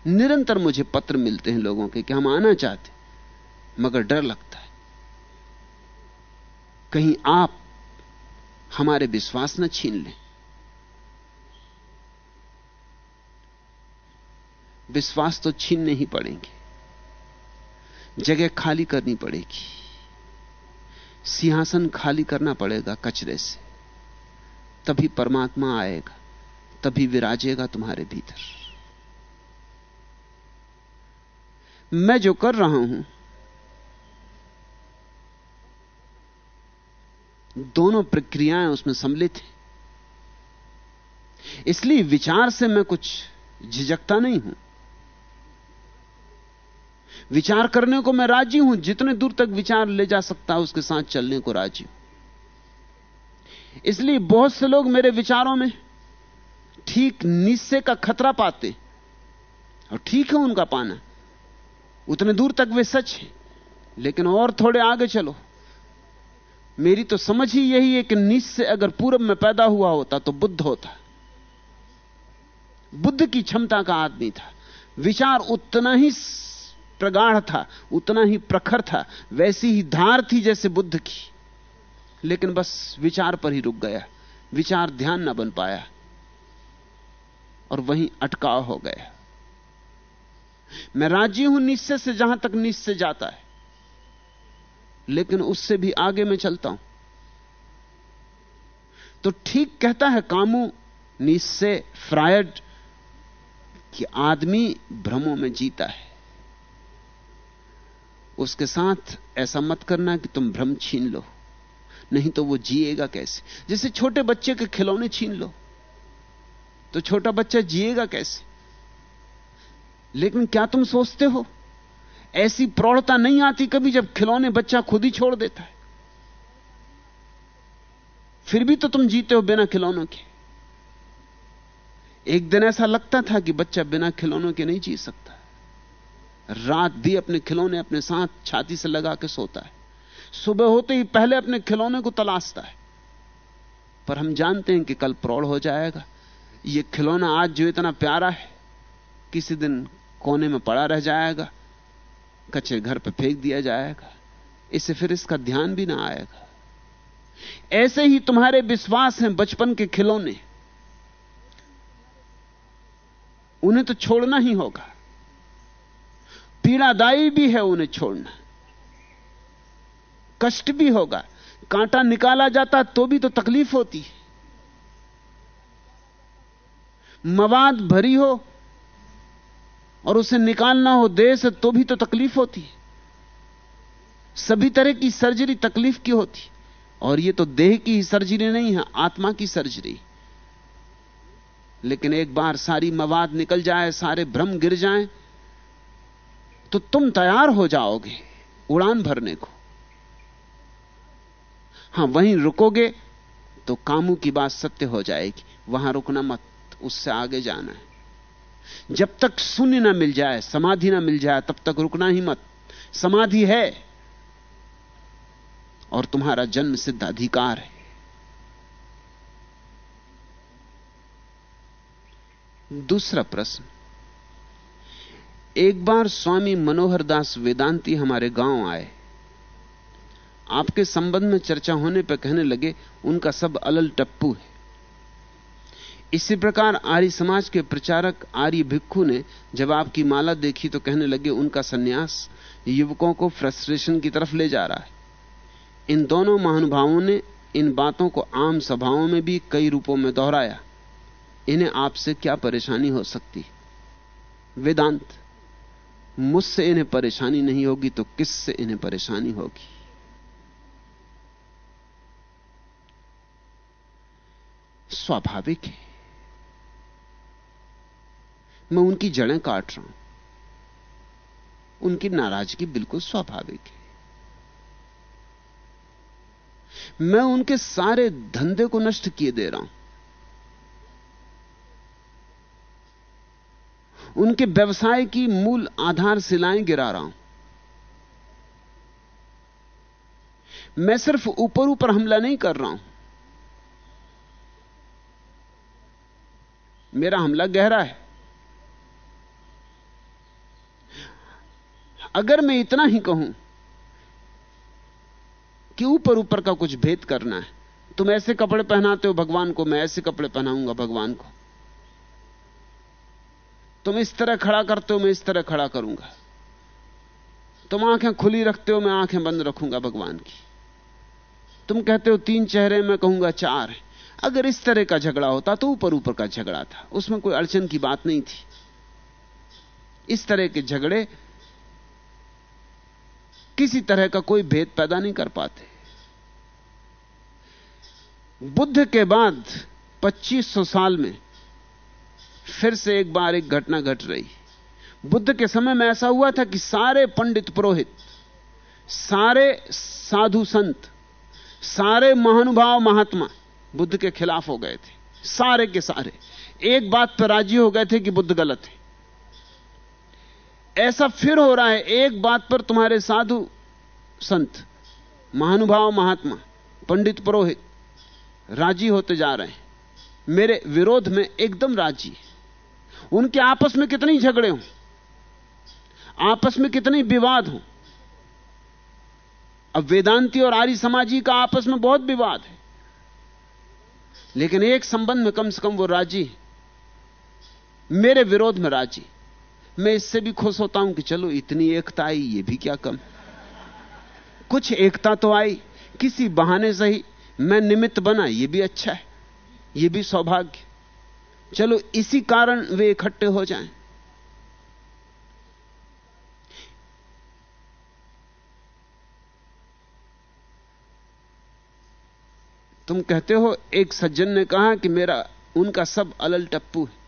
निरंतर मुझे पत्र मिलते हैं लोगों के कि हम आना चाहते मगर डर लगता है। कहीं आप हमारे विश्वास न छीन लें। विश्वास तो छीनने ही पड़ेंगे। जगह खाली करनी पड़ेगी। सिंहासन खाली करना पड़ेगा कचरे से। तभी परमात्मा आएगा। तभी विराजेगा तुम्हारे भीतर। मैं जो कर रहा हूँ, दोनों प्रक्रियाएँ उसमें सम्मिलित हैं। इसलिए विचार से मैं कुछ झिझकता नहीं हूँ। विचार करने को मैं राज़ी हूँ, जितने दूर तक विचार ले जा सकता है, उसके साथ चलने को राज़ी हूँ। इसलिए बहुत से लोग मेरे विचारों में ठीक निश्चय का खतरा पाते और ठीक है उनका पाना। उतने दूर तक वे सच है, लेकिन और थोड़े आगे चलो। मेरी तो समझ ही यही है कि निश्चय अगर पूरब में पैदा हुआ होता तो बुद्ध होता। बुद्ध की क्षमता का आदमी था। विचार उतना ही प्रगाढ़ था, उतना ही प्रखर था, वैसी ही धार थी जैसे बुद्ध की। लेकिन बस विचार पर ही रुक गया। विचार ध्यान ना बन पाया। और वहीं अटकाव हो गया मैं राज़ी हूँ निश्चय से जहाँ तक निश्चय जाता है, लेकिन उससे भी आगे मैं चलता हूँ। तो ठीक कहता है कामू, निश्चय फ्रायड कि आदमी भ्रमों में जीता है। उसके साथ ऐसा मत करना कि तुम भ्रम छीन लो, नहीं तो वो जिएगा कैसे? जैसे छोटे बच्चे के खिलौने छीन लो। तो छोटा बच्चा जिएगा कैसे? लेकिन क्या तुम सोचते हो? ऐसी प्रौढ़ता नहीं आती कभी जब खिलौने बच्चा खुद ही छोड़ देता है। फिर भी तो तुम जीते हो बिना खिलौनों के। एक दिन ऐसा लगता था कि बच्चा बिना खिलौनों के नहीं जी सकता। रात भी अपने खिलौने अपने साथ छाती से लगा के सोता है। सुबह होते ही पहले अपने खिलौने को तलाशता है। पर हम जानते हैं कि कल प्रौढ़ हो जाएगा। ये खिलौना आज जो इतना प्यारा है, किसी दिन कोने में पड़ा रह जाएगा, कच्चे घर पर फेंक दिया जाएगा, इससे फिर इसका ध्यान भी ना आएगा। ऐसे ही तुम्हारे विश्वास हैं बचपन के खिलौने। उन्हें तो छोड़ना ही होगा। पीड़ादायी भी है उन्हें छोड़ना। कष्ट भी होगा। कांटा निकाला जाता तो भी तो तकलीफ़ होती है। मवाद भरी हो और उसे निकालना हो देह से तो भी तो तकलीफ़ होती है। सभी तरह की सर्जरी तकलीफ़ की होती और ये तो देह की ही सर्जरी नहीं है, आत्मा की सर्जरी। लेकिन एक बार सारी मवाद निकल जाए, सारे भ्रम गिर जाएँ तो तुम तैयार हो जाओगे, उड़ान भरने को। हाँ, वहीं रुकोगे तो कामू की बात सत्य हो जाएगी। वहाँ रुकना मत। उससे आगे जाना है। जब तक शून्य ना मिल जाए, समाधि ना मिल जाए, तब तक रुकना ही मत। समाधि है और तुम्हारा जन्म सिद्ध अधिकार है। दूसरा प्रश्न, एक बार स्वामी मनोहर दास वेदांती हमारे गाँव आए। आपके संबंध में चर्चा होने पर कहने लगे, उनका सब अलल टप्पू है। इसी प्रकार आर्य समाज के प्रचारक आर्य भिक्खु ने जब आपकी माला देखी तो कहने लगे, उनका सन्यास युवकों को फ्रस्ट्रेशन की तरफ़ ले जा रहा है। इन दोनों महानुभावों ने इन बातों को आम सभाओं में भी कई रूपों में दोहराया। इन्हें आपसे क्या परेशानी हो सकती? वेदांत, मुझसे इन्हें परेशानी नहीं होगी तो किससे इन्हें परेशानी होगी? स्वाभाविक है। मैं उनकी जड़ें काट रहा हूँ। उनकी नाराज़गी बिल्कुल स्वाभाविक है। मैं उनके सारे धंधे को नष्ट किए दे रहा हूँ। उनके व्यवसाय की मूल आधार आधारशिलाएँ गिरा रहा हूँ। मैं सिर्फ़ ऊपर ऊपर हमला नहीं कर रहा हूँ। मेरा हमला गहरा है। अगर मैं इतना ही कहूँ कि ऊपर ऊपर का कुछ भेद करना है, तुम ऐसे कपड़े पहनाते हो भगवान को, मैं ऐसे कपड़े पहनाऊँगा भगवान को। तुम इस तरह खड़ा करते हो, मैं इस तरह खड़ा करूँगा। तुम आँखें खुली रखते हो, मैं आँखें बंद रखूँगा भगवान की। तुम कहते हो, तीन चेहरे मैं कहूँगा चार अगर इस तरह का झगड़ा होता तो ऊपर ऊपर का झगड़ा था, उसमें कोई अड़चन की बात नहीं थी। इस तरह के झगड़े किसी तरह का कोई भेद पैदा नहीं कर पाते। बुद्ध के बाद 2500 साल में फिर से एक बार एक घटना घट रही। बुद्ध के समय में ऐसा हुआ था कि सारे पंडित पुरोहित, सारे साधु संत, सारे महानुभाव महात्मा बुद्ध के खिलाफ हो गए थे। सारे के सारे। एक बात पर राज़ी हो गए थे कि बुद्ध गलत है। ऐसा फिर हो रहा है, एक बात पर तुम्हारे साधु संत, महानुभाव महात्मा, पंडित पुरोहित, राज़ी होते जा रहे हैं। मेरे विरोध में एकदम राज़ी उनके आपस में कितने झगड़े हों, आपस में कितने विवाद हों, अब वेदांती और आर्य समाजी का आपस में बहुत विवाद है। लेकिन एक संबंध में कम से कम वो राज़ी मेरे विरोध में राज़ी मैं इससे भी खुश होता हूँ कि चलो इतनी एकता आई, ये भी क्या कम? कुछ एकता तो आई, किसी बहाने से ही मैं निमित्त बना, ये भी अच्छा है, ये भी सौभाग्य। चलो इसी कारण वे इकट्ठे हो जाएँ। तुम कहते हो, एक सज्जन ने कहा कि मेरा, उनका सब अलल टप्पू है।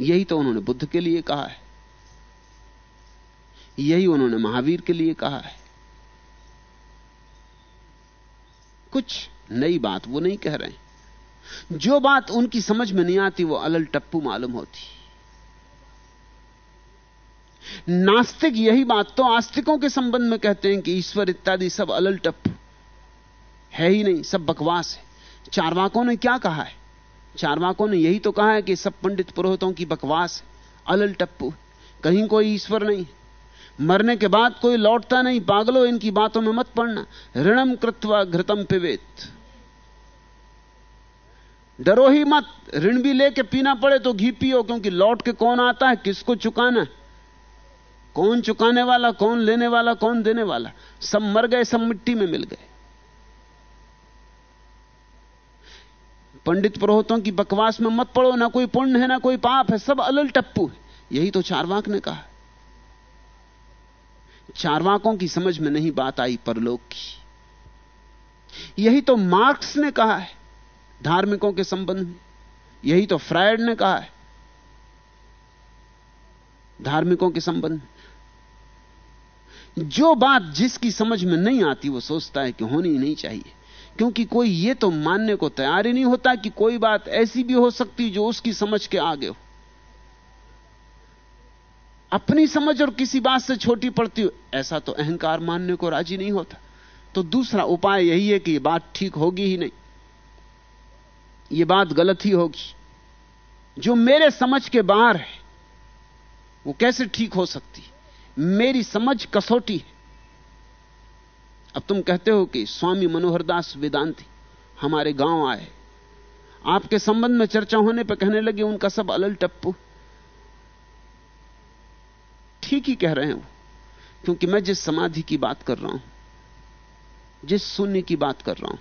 यही तो उन्होंने बुद्ध के लिए कहा है। यही उन्होंने महावीर के लिए कहा है। कुछ नई बात वो नहीं कह रहे जो बात उनकी समझ में नहीं आती, वो अलल टप्पू मालूम होती। नास्तिक यही बात तो आस्तिकों के संबंध में कहते हैं कि ईश्वर इत्यादि सब अलल टप्पू। है ही नहीं, सब बकवास है। चारवाकों ने क्या कहा है? चारवाकों ने यही तो कहा है कि सब पंडित पुरोहितों की बकवास अलल टप्पू कहीं कोई ईश्वर नहीं मरने के बाद कोई लौटता नहीं, पागलो, इनकी बातों में मत पड़ना। ऋणम कृत्वा घृतम पिवेत डरो ही मत, ऋण भी लेके पीना पड़े तो घी पियो, क्योंकि लौट के कौन आता है, किसको चुकाना कौन चुकाने वाला, कौन लेने वाला, कौन देने वाला? सब मर गए, सब मिट्टी में मिल गए। पंडित पुरोहितों की बकवास में मत पड़ो, ना कोई पुण्य है, ना कोई पाप है, सब अलल टप्पू है। यही तो चारवाक ने कहा। चारवाकों की समझ में नहीं बात आई परलोक की। यही तो मार्क्स ने कहा है, धार्मिकों के संबंध में। यही तो फ्रायड ने कहा है, धार्मिकों के संबंध जो बात जिसकी समझ में नहीं आती, वो सोचता है कि होनी नहीं चाहिए। क्योंकि कोई यह तो मानने को तैयार ही नहीं होता कि कोई बात ऐसी भी हो सकती जो उसकी समझ के आगे हो। अपनी समझ और किसी बात से छोटी पड़ती हो, ऐसा तो अहंकार मानने को राज़ी नहीं होता। तो दूसरा उपाय यही है कि यह बात ठीक होगी ही नहीं। यह बात गलत ही होगी। जो मेरे समझ के बाहर है, वो कैसे ठीक हो सकती? मेरी समझ कसौटी है। अब तुम कहते हो कि स्वामी मनोहर दास वेदांति हमारे गाँव आए। आपके संबंध में चर्चा होने पर कहने लगे, उनका सब अलल टप्पू। ठीक ही कह रहे हैं वो, क्योंकि मैं जिस समाधि की बात कर रहा हूँ, जिस शून्य की बात कर रहा हूँ,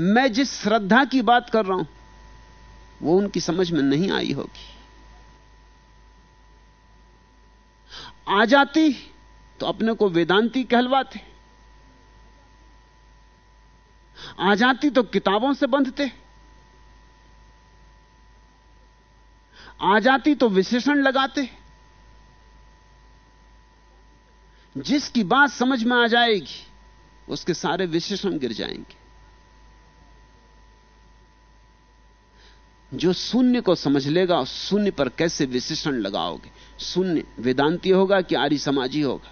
मैं जिस श्रद्धा की बात कर रहा हूँ, वो उनकी समझ में नहीं आई होगी। आ जाती तो अपने को वेदांती कहलवाते। आ जाती तो किताबों से बंधते। आ जाती तो विशेषण लगाते। जिसकी बात समझ में आ जाएगी, उसके सारे विशेषण गिर जाएँगे। जो शून्य को समझ लेगा शून्य पर कैसे विशेषण लगाओगे? शून्य वेदांती होगा कि आर्य समाजी होगा?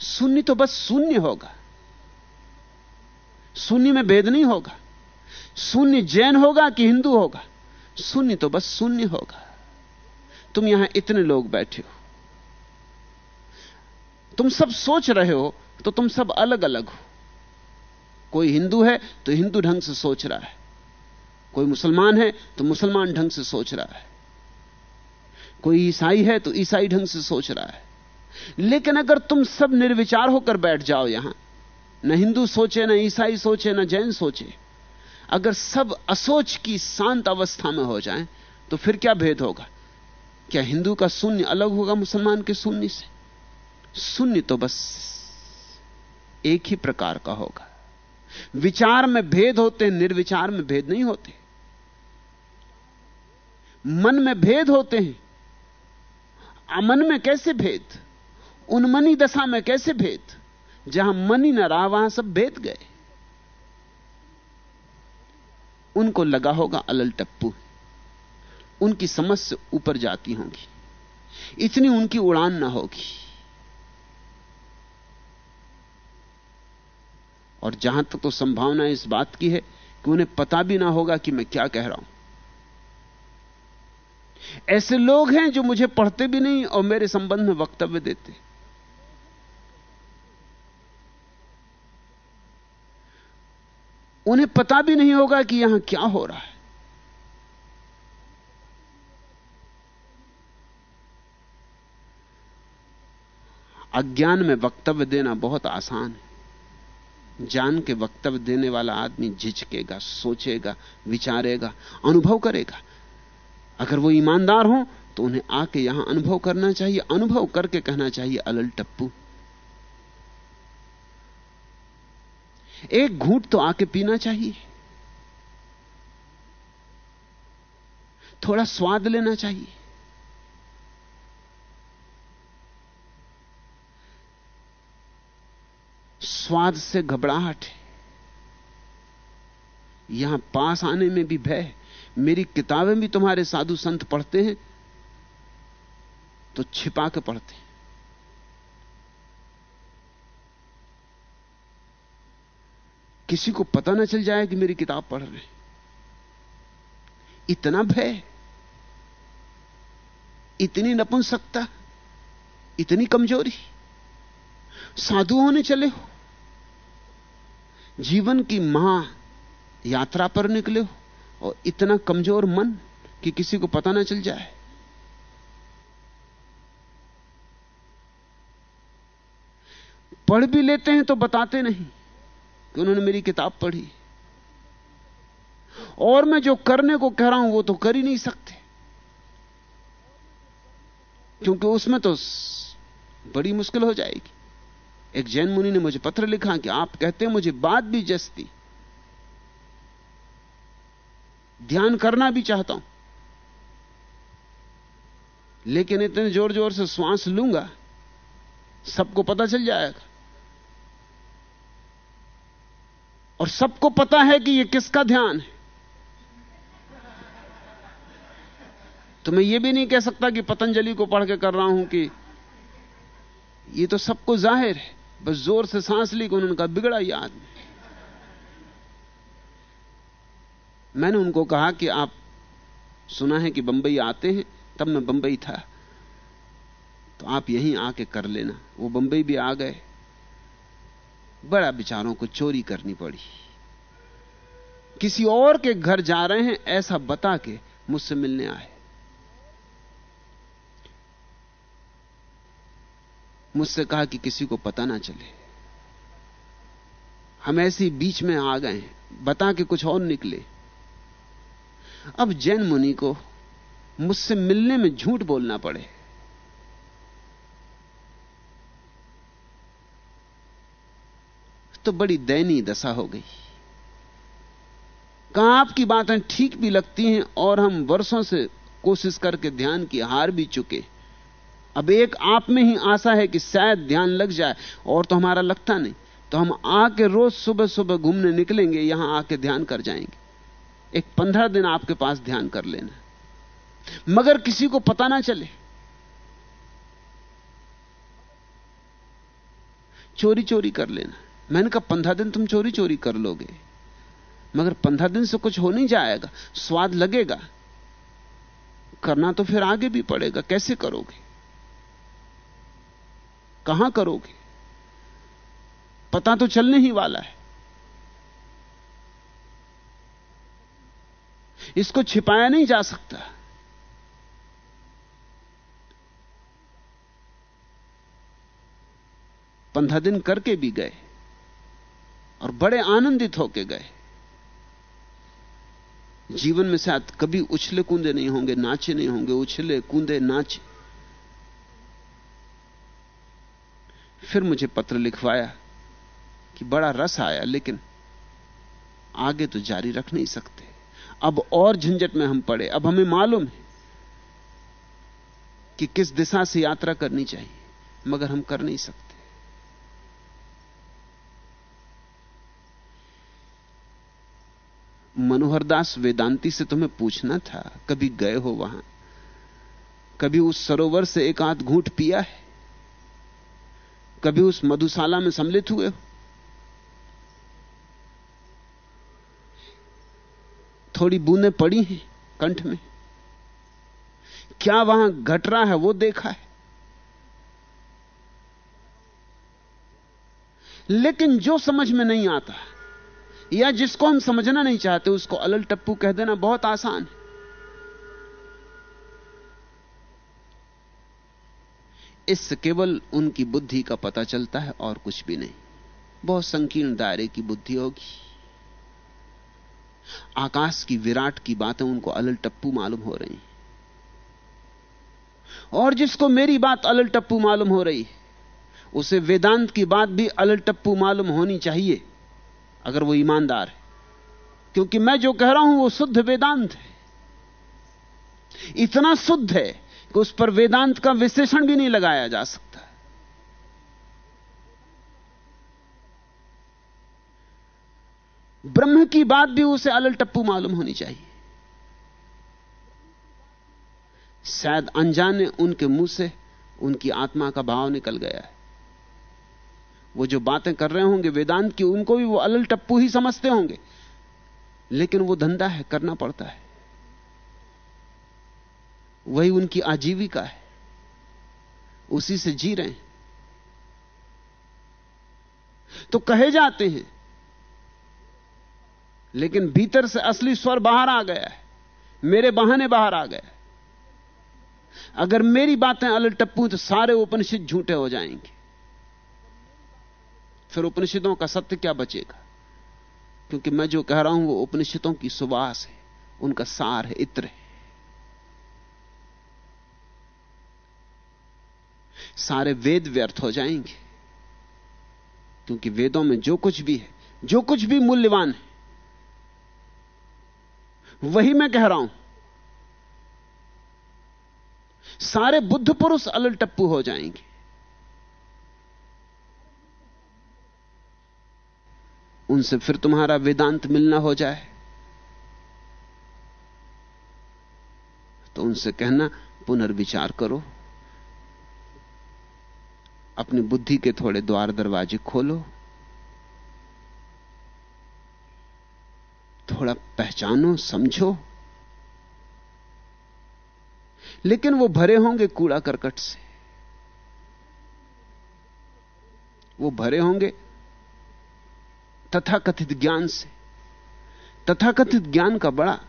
शून्य तो बस शून्य होगा। शून्य में भेद नहीं होगा। शून्य जैन होगा कि हिंदू होगा? शून्य तो बस शून्य होगा। तुम यहाँ इतने लोग बैठे हो। तुम सब सोच रहे हो तो तुम सब अलग अलग हो। कोई हिंदू है तो हिंदू ढंग से सोच रहा है। कोई मुसलमान है तो मुसलमान ढंग से सोच रहा है। कोई ईसाई है तो ईसाई ढंग से सोच रहा है। लेकिन अगर तुम सब निर्विचार होकर बैठ जाओ यहाँ न हिंदू सोचे, न ईसाई सोचे, न जैन सोचे। अगर सब असोच की शांत अवस्था में हो जाएँ तो फिर क्या भेद होगा? क्या हिंदू का शून्य अलग होगा मुसलमान के शून्य से? शून्य तो बस एक ही प्रकार का होगा। विचार में भेद होते हैं निर्विचार में भेद नहीं होते। मन में भेद होते हैं। अमन में कैसे भेद? उन्मनी दशा में कैसे भेद? जहाँ मन ही न रहा, वहाँ सब भेद गए। उनको लगा होगा अलल टप्पू। उनकी समझ से ऊपर जाती होंगी। इतनी उनकी उड़ान ना होगी। और जहाँ तक तो संभावना इस बात की है कि उन्हें पता भी ना होगा कि मैं क्या कह रहा हूँ। ऐसे लोग हैं जो मुझे पढ़ते भी नहीं और मेरे संबंध में वक्तव्य देते। उन्हें पता भी नहीं होगा कि यहाँ क्या हो रहा है। अज्ञान में वक्तव्य देना बहुत आसान है। जान के वक्तव्य देने वाला आदमी झिझकेगा, सोचेगा, विचारेगा, अनुभव करेगा। अगर वो ईमानदार हो तो उन्हें आके यहाँ अनुभव करना चाहिए, अनुभव करके कहना चाहिए, अलल टप्पू। एक घूट तो आके पीना चाहिए। थोड़ा स्वाद लेना चाहिए। स्वाद से घबराहट है। यहाँ पास आने में भी भय मेरी किताबें भी तुम्हारे साधु संत पढ़ते हैं तो छिपा के पढ़ते हैं। किसी को पता ना चल जाए कि मेरी किताब पढ़ रहे इतना भय, इतनी नपुंसकता, इतनी कमज़ोरी। साधु होने चले हो। जीवन की महा यात्रा पर निकले हो और इतना कमज़ोर मन कि किसी को पता ना चल जाए। पढ़ भी लेते हैं तो बताते नहीं। कि उन्होंने मेरी किताब पढ़ी। और मैं जो करने को कह रहा हूँ, वो तो कर ही नहीं सकते। क्योंकि उसमें तो बड़ी मुश्किल हो जाएगी। एक जैन मुनि ने मुझे पत्र लिखा कि आप कहते हैं, मुझे बात भी जस्ती। ध्यान करना भी चाहता हूँ। लेकिन इतने ज़ोर ज़ोर से श्वास लूँगा, सबको पता चल जाएगा। और सबको पता है कि यह किसका ध्यान है। तो मैं यह भी नहीं कह सकता कि पतंजलि को पढ़ के कर रहा हूँ कि यह तो सबको ज़ाहिर है, बस ज़ोर से सांस ली उन्होंने कहा, बिगड़ा यह आदमी। मैंने उनको कहा कि आप सुना है कि बंबई आते हैं, तब मैं बंबई था। तो आप यहीं आके कर लेना। वो बंबई भी आ गए। बड़ा विचारों को चोरी करनी पड़ी। किसी और के घर जा रहे हैं, ऐसा बता के मुझसे मिलने आए। मुझसे कहा कि किसी को पता ना चले। हम ऐसे बीच में आ गए बता के कुछ और निकले। अब जैन मुनि को मुझसे मिलने में झूठ बोलना पड़े। तो बड़ी दयनीय दशा हो गई। कहाँ आपकी बातें ठीक भी लगती हैं और हम वर्षों से कोशिश करके ध्यान की हार भी चुके। अब एक आप में ही आशा है कि शायद ध्यान लग जाए, और तो हमारा लगता नहीं। तो हम आके रोज सुबह सुबह घूमने निकलेंगे, यहाँ आके ध्यान कर जाएँगे। एक पंद्रह दिन आपके पास ध्यान कर लेना। मगर किसी को पता ना चले। चोरी चोरी कर लेना। मैंने कहा, पंद्रह दिन तुम चोरी चोरी कर लोगे। मगर पंद्रह दिन से कुछ हो नहीं जाएगा, स्वाद लगेगा। करना तो फिर आगे भी पड़ेगा, कैसे करोगे? कहाँ करोगे? पता तो चलने ही वाला है। इसको छिपाया नहीं जा सकता। पंद्रह दिन करके भी गए। और बड़े आनंदित होके गए। जीवन में शायद कभी उछले कूदे नहीं होंगे, नाचे नहीं होंगे, उछले कूदे, नाचे। फिर मुझे पत्र लिखवाया कि बड़ा रस आया, लेकिन आगे तो जारी रख नहीं सकते। अब और झंझट में हम पड़े। अब हमें मालूम है कि किस दिशा से यात्रा करनी चाहिए, मगर हम कर नहीं सकते। मनोहर दास वेदांती से तुम्हें पूछना था, कभी गए हो वहाँ? कभी उस सरोवर से एक आध घूंट पिया है? कभी उस मधुशाला में सम्मिलित हुए हो? थोड़ी बूंदें पड़ी हैं कंठ में। क्या वहाँ घट रहा है वो देखा है? लेकिन जो समझ में नहीं आता या जिसको हम समझना नहीं चाहते, उसको अलल टप्पू कह देना बहुत आसान है। इससे केवल उनकी बुद्धि का पता चलता है और कुछ भी नहीं। बहुत संकीर्ण दायरे की बुद्धि होगी। आकाश की विराट की बातें उनको अलल टप्पू मालूम हो रही और जिसको मेरी बात अलल टप्पू मालूम हो रही उसे वेदांत की बात भी अलल टप्पू मालूम होनी चाहिए। अगर वो ईमानदार है। क्योंकि मैं जो कह रहा हूँ वो शुद्ध वेदांत है। इतना शुद्ध है कि उस पर वेदांत का विश्लेषण भी नहीं लगाया जा सकता। ब्रह्म की बात भी उसे अलल टप्पू मालूम होनी चाहिए। शायद अनजाने उनके मुँह से उनकी आत्मा का भाव निकल गया है। वो जो बातें कर रहे होंगे वेदांत की, उनको भी वो अलल टप्पू ही समझते होंगे। लेकिन वो धंधा है, करना पड़ता है। वही उनकी आजीविका है। उसी से जी रहे हैं। तो कहे जाते हैं, लेकिन भीतर से असली स्वर बाहर आ गया है। मेरे बहाने बाहर आ गया अगर मेरी बातें अलग टप्पू तो सारे उपनिषद झूठे हो जाएँगे। फिर उपनिषदों का सत्य क्या बचेगा? क्योंकि मैं जो कह रहा हूँ वो उपनिषदों की सुवास है, उनका सार है, इत्र है। सारे वेद व्यर्थ हो जाएँगे, क्योंकि वेदों में जो कुछ भी है, जो कुछ भी मूल्यवान है, वही मैं कह रहा हूँ। सारे बुद्ध पुरुष अलल टप्पू हो जाएँगे। उनसे फिर तुम्हारा वेदांत मिलना हो जाए। तो उनसे कहना, पुनर्विचार करो। अपनी बुद्धि के थोड़े द्वार दरवाजे खोलो। थोड़ा पहचानो, समझो। लेकिन वो भरे होंगे कूड़ा करकट से। वो भरे होंगे तथाकथित ज्ञान से। तथाकथित ज्ञान का बड़ा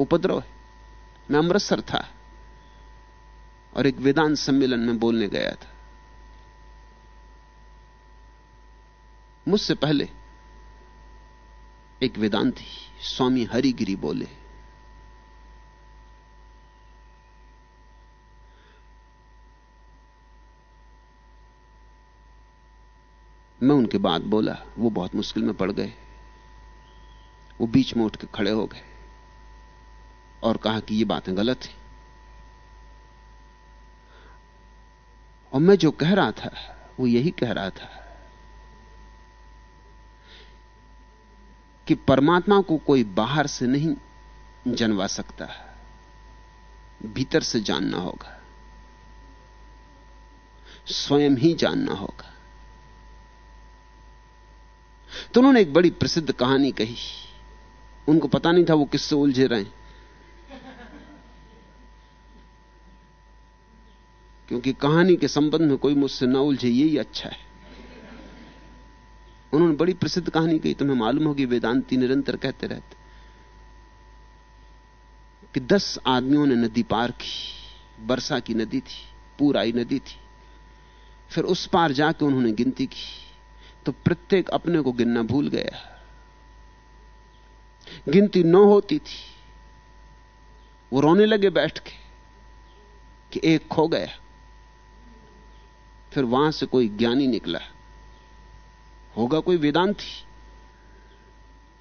उपद्रव है। मैं अमृतसर था और एक वेदांत सम्मेलन में बोलने गया था। मुझसे पहले एक वेदांती स्वामी हरिगिरी बोले मैं उनके बाद बोला, वो बहुत मुश्किल में पड़ गए। वो बीच में उठ के खड़े हो गए और कहा कि ये बातें गलत हैं। और मैं जो कह रहा था, वो यही कह रहा था कि परमात्मा को कोई बाहर से नहीं जनवा सकता, भीतर से जानना होगा, स्वयं ही जानना होगा। तो उन्होंने एक बड़ी प्रसिद्ध कहानी कही। उनको पता नहीं था वो किससे उलझे रहे। क्योंकि कहानी के संबंध में कोई मुझसे ना उलझे, यही अच्छा है। उन्होंने बड़ी प्रसिद्ध कहानी कही, तुम्हें मालूम होगी, वेदांती निरंतर कहते रहते। कि दस आदमियों ने नदी पार की वर्षा की नदी थी पूराई नदी थी। फिर उस पार जाके उन्होंने गिनती की। तो प्रत्येक अपने को गिनना भूल गया गिनती नौ होती थी। वो रोने लगे बैठ के कि एक खो गया। फिर वहाँ से कोई ज्ञानी निकला। होगा कोई वेदांती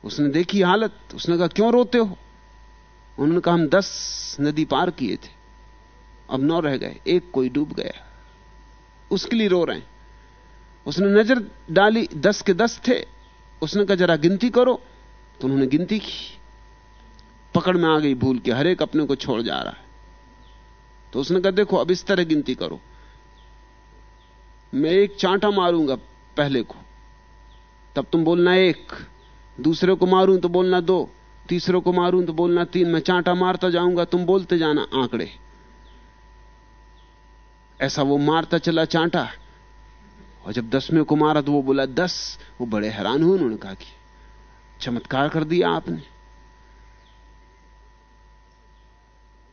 उसने देखी हालत। उसने कहा, क्यों रोते हो? उन्होंने कहा, हम दस नदी पार किए थे। अब नौ रह गए। एक कोई डूब गया। उसके लिए रो रहे हैं। उसने नज़र डाली, दस के दस थे। उसने कहा, जरा गिनती करो। तो उन्होंने गिनती की। पकड़ में आ गई भूल के, हर एक अपने को छोड़ जा रहा है। तो उसने कहा, देखो, अब इस तरह गिनती करो। मैं एक चांटा मारूँगा पहले को। तब तुम बोलना एक, दूसरे को मारूं तो बोलना दो, तीसरे को मारूं तो बोलना तीन। मैं चांटा मारता जाऊँगा, तुम बोलते जाना आंकड़े। ऐसा वो मारता चला चांटा। और जब दसवें को मारा तो वो बोला, दस, वो बड़े हैरान हुए उन्होंने कहा कि चमत्कार कर दिया आपने।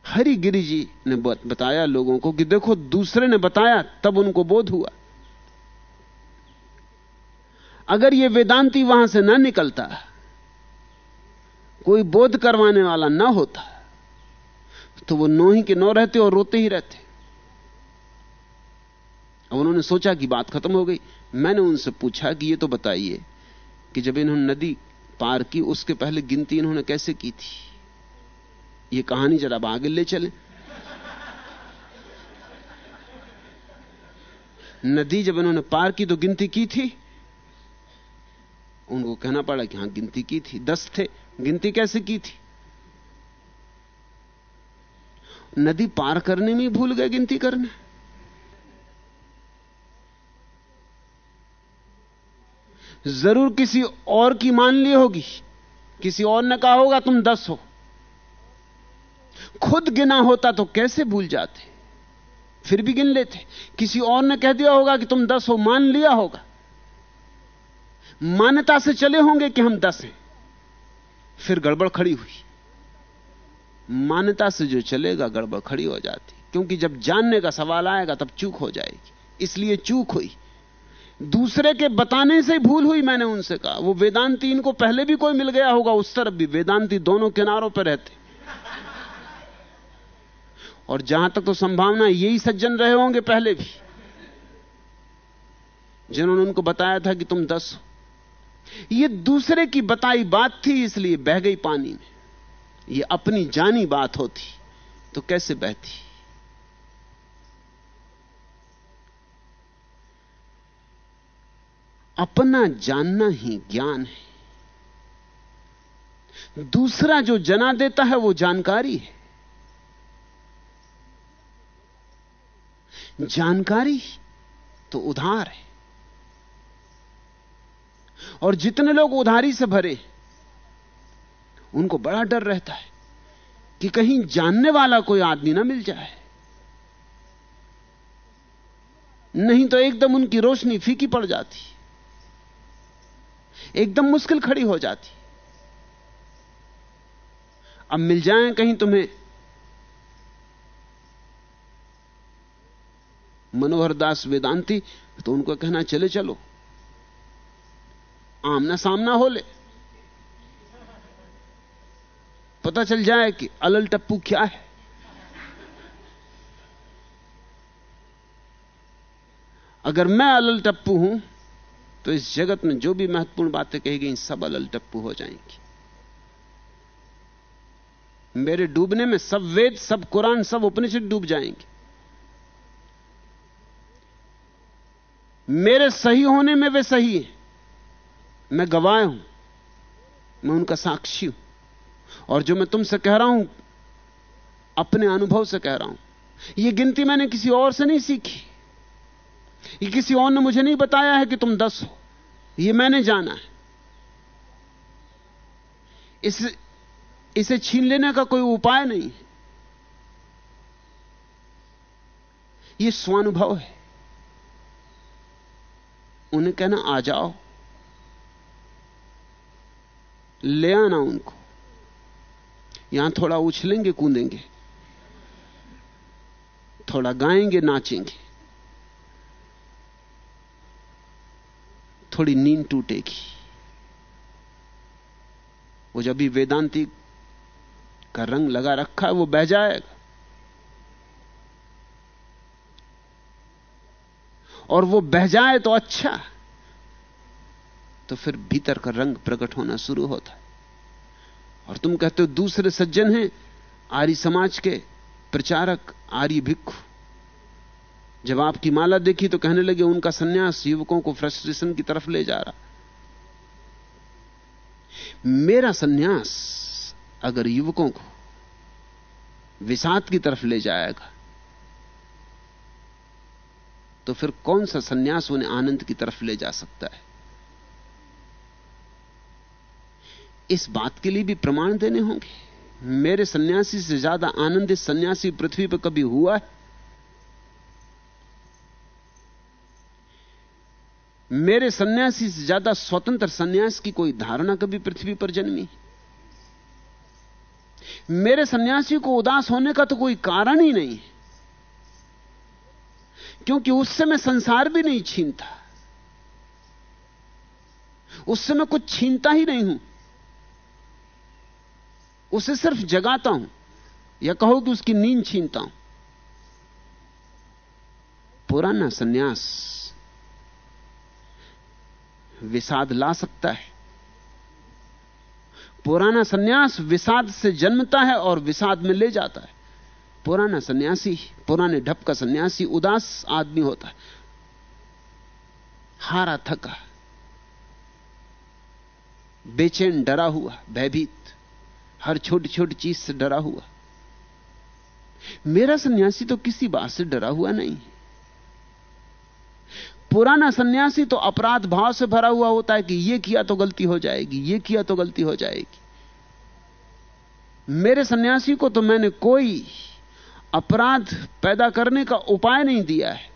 हरि गिरी जी ने बताया लोगों को कि देखो, दूसरे ने बताया, तब उनको बोध हुआ। अगर ये वेदांती वहाँ से ना निकलता, कोई बोध करवाने वाला ना होता तो वो नो ही के नो रहते और रोते ही रहते। उन्होंने सोचा कि बात खत्म हो गई। मैंने उनसे पूछा कि ये तो बताइए कि जब इन्होंने नदी पार की, उसके पहले गिनती इन्होंने कैसे की थी? ये कहानी जरा आगे ले चले। नदी जब इन्होंने पार की तो गिनती की थी। उनको कहना पड़ा कि हाँ, गिनती की थी। दस थे। गिनती कैसे की थी? नदी पार करने में भूल गए गिनती करने। ज़रूर किसी और की मान ली होगी। किसी और ने कहा होगा, तुम दस हो। खुद गिना होता तो कैसे भूल जाते? फिर भी गिन लेते। किसी और ने कह दिया होगा कि तुम दस हो, मान लिया होगा। मान्यता से चले होंगे कि हम दस हैं। फिर गड़बड़ खड़ी हुई। मान्यता से जो चलेगा, गड़बड़ खड़ी हो जाती। क्योंकि जब जानने का सवाल आएगा, तब चूक हो जाएगी। इसलिए चूक हुई। दूसरे के बताने से भूल हुई मैंने उनसे कहा। वो वेदांती, इनको पहले भी कोई मिल गया होगा, उस तरफ़ भी। वेदांती दोनों किनारों पर रहते। और जहाँ तक तो संभावना यही सज्जन रहे होंगे पहले भी। जिन्होंने उनको बताया था कि तुम दस हो। ये दूसरे की बताई बात थी, इसलिए बह गई पानी में। ये अपनी जानी बात होती तो कैसे बहती? अपना जानना ही ज्ञान है। दूसरा जो जना देता है, वो जानकारी है। जानकारी तो उधार है। और जितने लोग उधारी से भरे, उनको बड़ा डर रहता है कि कहीं जानने वाला कोई आदमी ना मिल जाए। नहीं तो एकदम उनकी रोशनी फीकी पड़ जाती। एकदम मुश्किल खड़ी हो जाती। अब मिल जाए कहीं तुम्हें। मनोहर दास वेदांती तो उनको कहना, चले चलो। आमना सामना हो ले। पता चल जाए कि अलल टप्पू क्या है। अगर मैं अलल टप्पू हूँ तो इस जगत में जो भी महत्वपूर्ण बातें कही गई सब अलल टप्पू हो जाएँगी। मेरे डूबने में सब वेद, सब कुरान, सब उपनिषद डूब जाएँगे। मेरे सही होने में वे सही है। मैं गवाह हूँ। मैं उनका साक्षी हूँ। और जो मैं तुमसे कह रहा हूँ, अपने अनुभव से कह रहा हूँ यह गिनती मैंने किसी और से नहीं सीखी। ये किसी और ने मुझे नहीं बताया है कि तुम दस हो। ये मैंने जाना है। इस, इसे छीन लेने का कोई उपाय नहीं ये स्वानुभव है। उन्हें कहना, आ जाओ। ले आना उनको। यहाँ थोड़ा उछलेंगे, कूदेंगे। थोड़ा गाएँगे, नाचेंगे। थोड़ी नींद टूटेगी। वो जब भी वेदांती का रंग लगा रखा है, वो बह जाएगा। और वो बह जाए तो अच्छा। तो फिर भीतर का रंग प्रकट होना शुरू होता है। और तुम कहते हो, दूसरे सज्जन हैं, आर्य समाज के प्रचारक, आर्य भिक्खु। जब आपकी माला देखी तो कहने लगे, उनका सन्यास युवकों को फ्रस्ट्रेशन की तरफ़ ले जा रहा मेरा सन्यास अगर युवकों को विषाद की तरफ़ ले जाएगा तो फिर कौन सा सन्यास उन्हें आनंद की तरफ़ ले जा सकता है? इस बात के लिए भी प्रमाण देने होंगे। मेरे सन्यासी से ज़्यादा आनंदित सन्यासी पृथ्वी पर कभी हुआ है? मेरे सन्यासी से ज़्यादा स्वतंत्र सन्यास की कोई धारणा कभी पृथ्वी पर जन्मी? मेरे सन्यासी को उदास होने का तो कोई कारण ही नहीं क्योंकि उससे मैं संसार भी नहीं छीनता। उससे मैं कुछ छीनता ही नहीं हूँ। उसे सिर्फ़ जगाता हूँ। या कहो कि उसकी नींद छीनता हूँ। पुराना सन्यास विषाद ला सकता है। पुराना सन्यास विषाद से जन्मता है और विषाद में ले जाता है। पुराना सन्यासी, पुराने ढप का सन्यासी, उदास आदमी होता है। हारा थका, बेचैन डरा हुआ, भयभीत, हर छोटी छोटी चीज़ से डरा हुआ। मेरा सन्यासी तो किसी बात से डरा हुआ नहीं। है पुराना सन्यासी तो अपराध भाव से भरा हुआ होता है कि यह किया तो गलती हो जाएगी यह किया तो गलती हो जाएगी। मेरे सन्यासी को तो मैंने कोई अपराध पैदा करने का उपाय नहीं दिया है।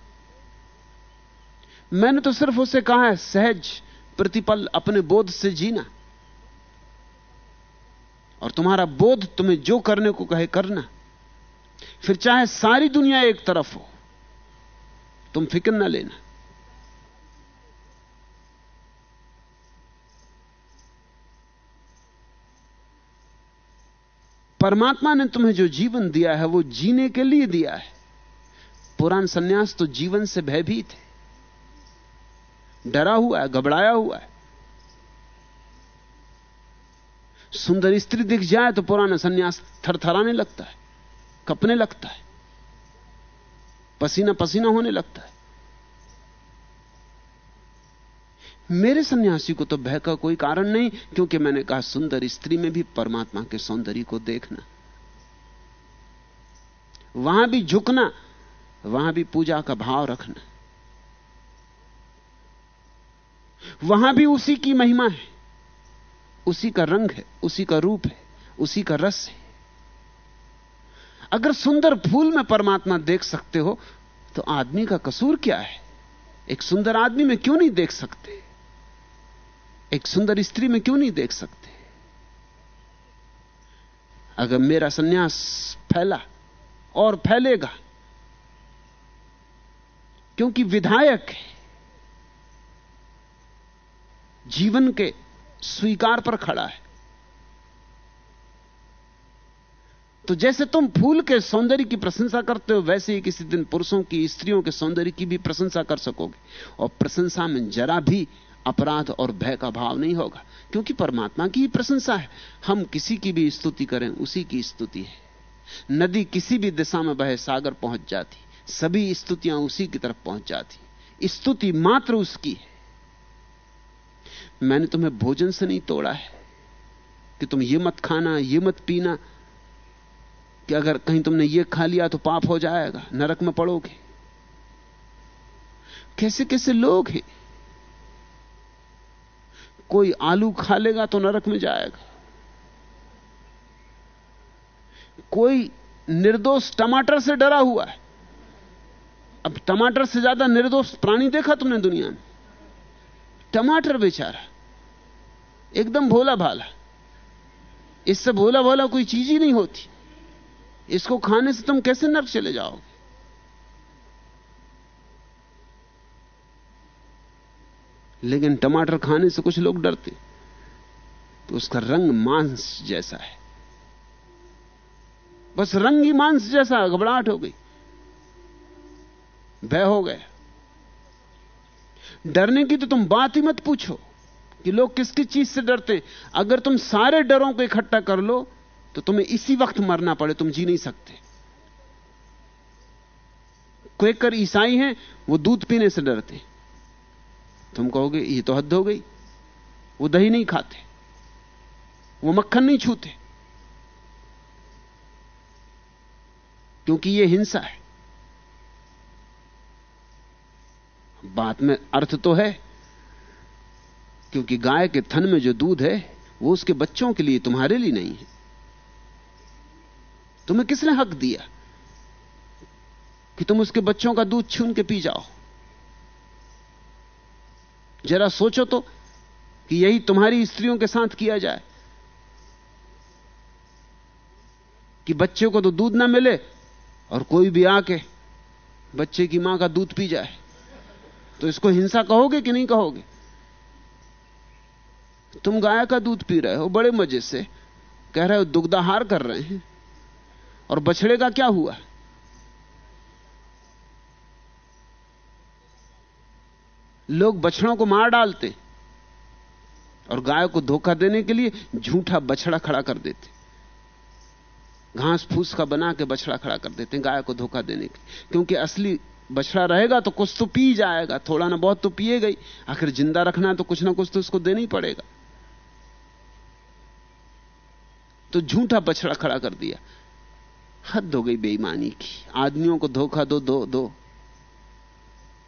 मैंने तो सिर्फ़ उसे कहा है, सहज प्रतिपल अपने बोध से जीना। और तुम्हारा बोध तुम्हें जो करने को कहे, करना। फिर चाहे सारी दुनिया एक तरफ़ हो, तुम फ़िक्र ना लेना। परमात्मा ने तुम्हें जो जीवन दिया है, वो जीने के लिए दिया है। पुराण सन्यास तो जीवन से भयभीत है। डरा हुआ है, घबराया हुआ है। सुंदर स्त्री दिख जाए तो पुराना सन्यास थरथराने लगता है, कपने लगता है। पसीना पसीना होने लगता है। मेरे सन्यासी को तो भय का कोई कारण नहीं, क्योंकि मैंने कहा, सुंदर स्त्री में भी परमात्मा के सौंदर्य को देखना। वहाँ भी झुकना, वहाँ भी पूजा का भाव रखना। वहाँ भी उसी की महिमा है। उसी का रंग है, उसी का रूप है, उसी का रस है। अगर सुंदर फूल में परमात्मा देख सकते हो तो आदमी का कसूर क्या है? एक सुंदर आदमी में क्यों नहीं देख सकते? एक सुंदर स्त्री में क्यों नहीं देख सकते? अगर मेरा सन्यास फैला और फैलेगा, क्योंकि विधायक है, जीवन के स्वीकार पर खड़ा है तो जैसे तुम फूल के सौंदर्य की प्रशंसा करते हो, वैसे ही किसी दिन पुरुषों की स्त्रियों के सौंदर्य की भी प्रशंसा कर सकोगे। और प्रशंसा में जरा भी अपराध और भय का भाव नहीं होगा। क्योंकि परमात्मा की ही प्रशंसा है। हम किसी की भी स्तुति करें, उसी की स्तुति है। नदी किसी भी दिशा में बहे, सागर पहुँच जाती। सभी स्तुतियाँ उसी की तरफ़ पहुँच जाती। स्तुति मात्र उसकी है। मैंने तुम्हें भोजन से नहीं तोड़ा है कि तुम ये मत खाना, ये मत पीना, कि अगर कहीं तुमने ये खा लिया तो पाप हो जाएगा, नरक में पड़ोगे। कैसे कैसे लोग हैं? कोई आलू खा लेगा तो नरक में जाएगा। कोई निर्दोष टमाटर से डरा हुआ है। अब टमाटर से ज़्यादा निर्दोष प्राणी देखा तुमने दुनिया में? टमाटर बेचारा, एकदम भोला भाला। इससे भोला भोला कोई चीज़ ही नहीं होती। इसको खाने से तुम कैसे नरक चले जाओगे? लेकिन टमाटर खाने से कुछ लोग डरते। तो उसका रंग मांस जैसा है। बस रंग ही मांस जैसा घबराहट हो गई। भय हो गया। डरने की तो तुम बात ही मत पूछो कि लोग किस किस चीज़ से डरते। हैं अगर तुम सारे डरों को इकट्ठा कर लो तो तुम्हें इसी वक्त मरना पड़े, तुम जी नहीं सकते। क्वेकर ईसाई हैं, वो दूध पीने से डरते। तुम कहोगे, ये तो हद हो गई। वो दही नहीं खाते, वो मक्खन नहीं छूते। क्योंकि ये हिंसा है। बात में अर्थ तो है, क्योंकि गाय के थन में जो दूध है, वो उसके बच्चों के लिए तुम्हारे लिए नहीं है। तुम्हें किसने हक दिया कि तुम उसके बच्चों का दूध छून के पी जाओ? जरा सोचो तो कि यही तुम्हारी स्त्रियों के साथ किया जाए। कि बच्चे को तो दूध ना मिले और कोई भी आके बच्चे की माँ का दूध पी जाए। तो इसको हिंसा कहोगे कि नहीं कहोगे? तुम गाय का दूध पी रहे हो, बड़े मज़े से कह रहे हो दुग्धाहार कर रहे हैं। और बछड़े का क्या हुआ? लोग बछड़ों को मार डालते और गाय को धोखा देने के लिए झूठा बछड़ा खड़ा कर देते। घास फूस का बना के बछड़ा खड़ा कर देते गाय को धोखा देने के क्योंकि असली बछड़ा रहेगा तो कुछ तो पी जाएगा, थोड़ा ना बहुत तो पिए गई। आखिर ज़िंदा रखना है तो कुछ ना कुछ तो उसको देना ही पड़ेगा। तो झूठा बछड़ा खड़ा कर दिया। हद हो गई बेईमानी की। आदमियों को धोखा दो दो दो।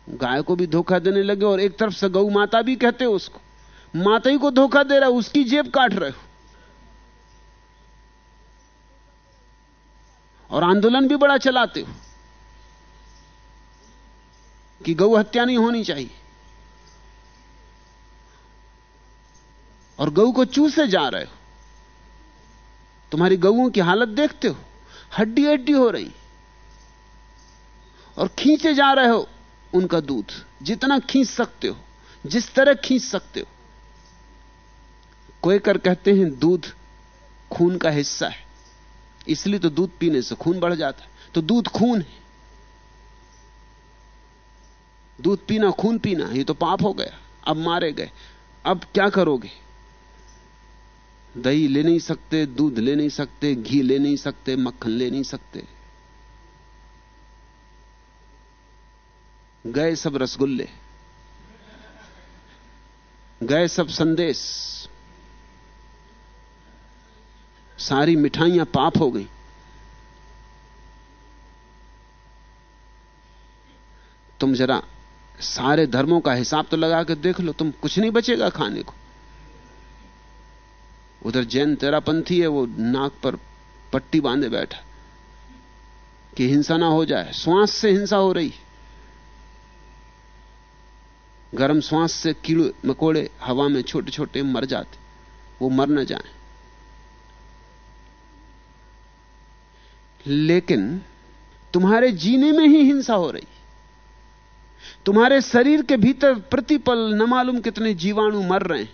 गाय को भी धोखा देने लगे और एक तरफ़ से गऊ माता भी कहते हो उसको, माता ही को धोखा दे रहा है, उसकी जेब काट रहे हो। और आंदोलन भी बड़ा चलाते हो कि गौ हत्या नहीं होनी चाहिए। और गऊ को चूसे जा रहे हो। तुम्हारी गऊओं की हालत देखते हो, हड्डी हड्डी हो रही। और खींचे जा रहे हो उनका दूध। जितना खींच सकते हो, जिस तरह खींच सकते हो। कोई कर कहते हैं, दूध खून का हिस्सा है। इसलिए तो दूध पीने से खून बढ़ जाता है। तो दूध खून है। दूध पीना, खून पीना, ये तो पाप हो गया। अब मारे गए। अब क्या करोगे? दही ले नहीं सकते, दूध ले नहीं सकते, घी ले नहीं सकते, मक्खन ले नहीं सकते। गए सब रसगुल्ले, गए सब संदेश। सारी मिठाइयाँ पाप हो गई। तुम जरा सारे धर्मों का हिसाब तो लगा के देख लो, तुम कुछ नहीं बचेगा खाने को। उधर जैन तेरापंथी है, वो नाक पर पट्टी बांधे बैठा, कि हिंसा ना हो जाए, श्वास से हिंसा हो रही। गर्म श्वास से कीड़े मकोड़े हवा में छोटे छोटे मर जाते। वो मर न जाए। लेकिन तुम्हारे जीने में ही हिंसा हो रही। तुम्हारे शरीर के भीतर प्रतिपल न मालूम कितने जीवाणु मर रहे हैं।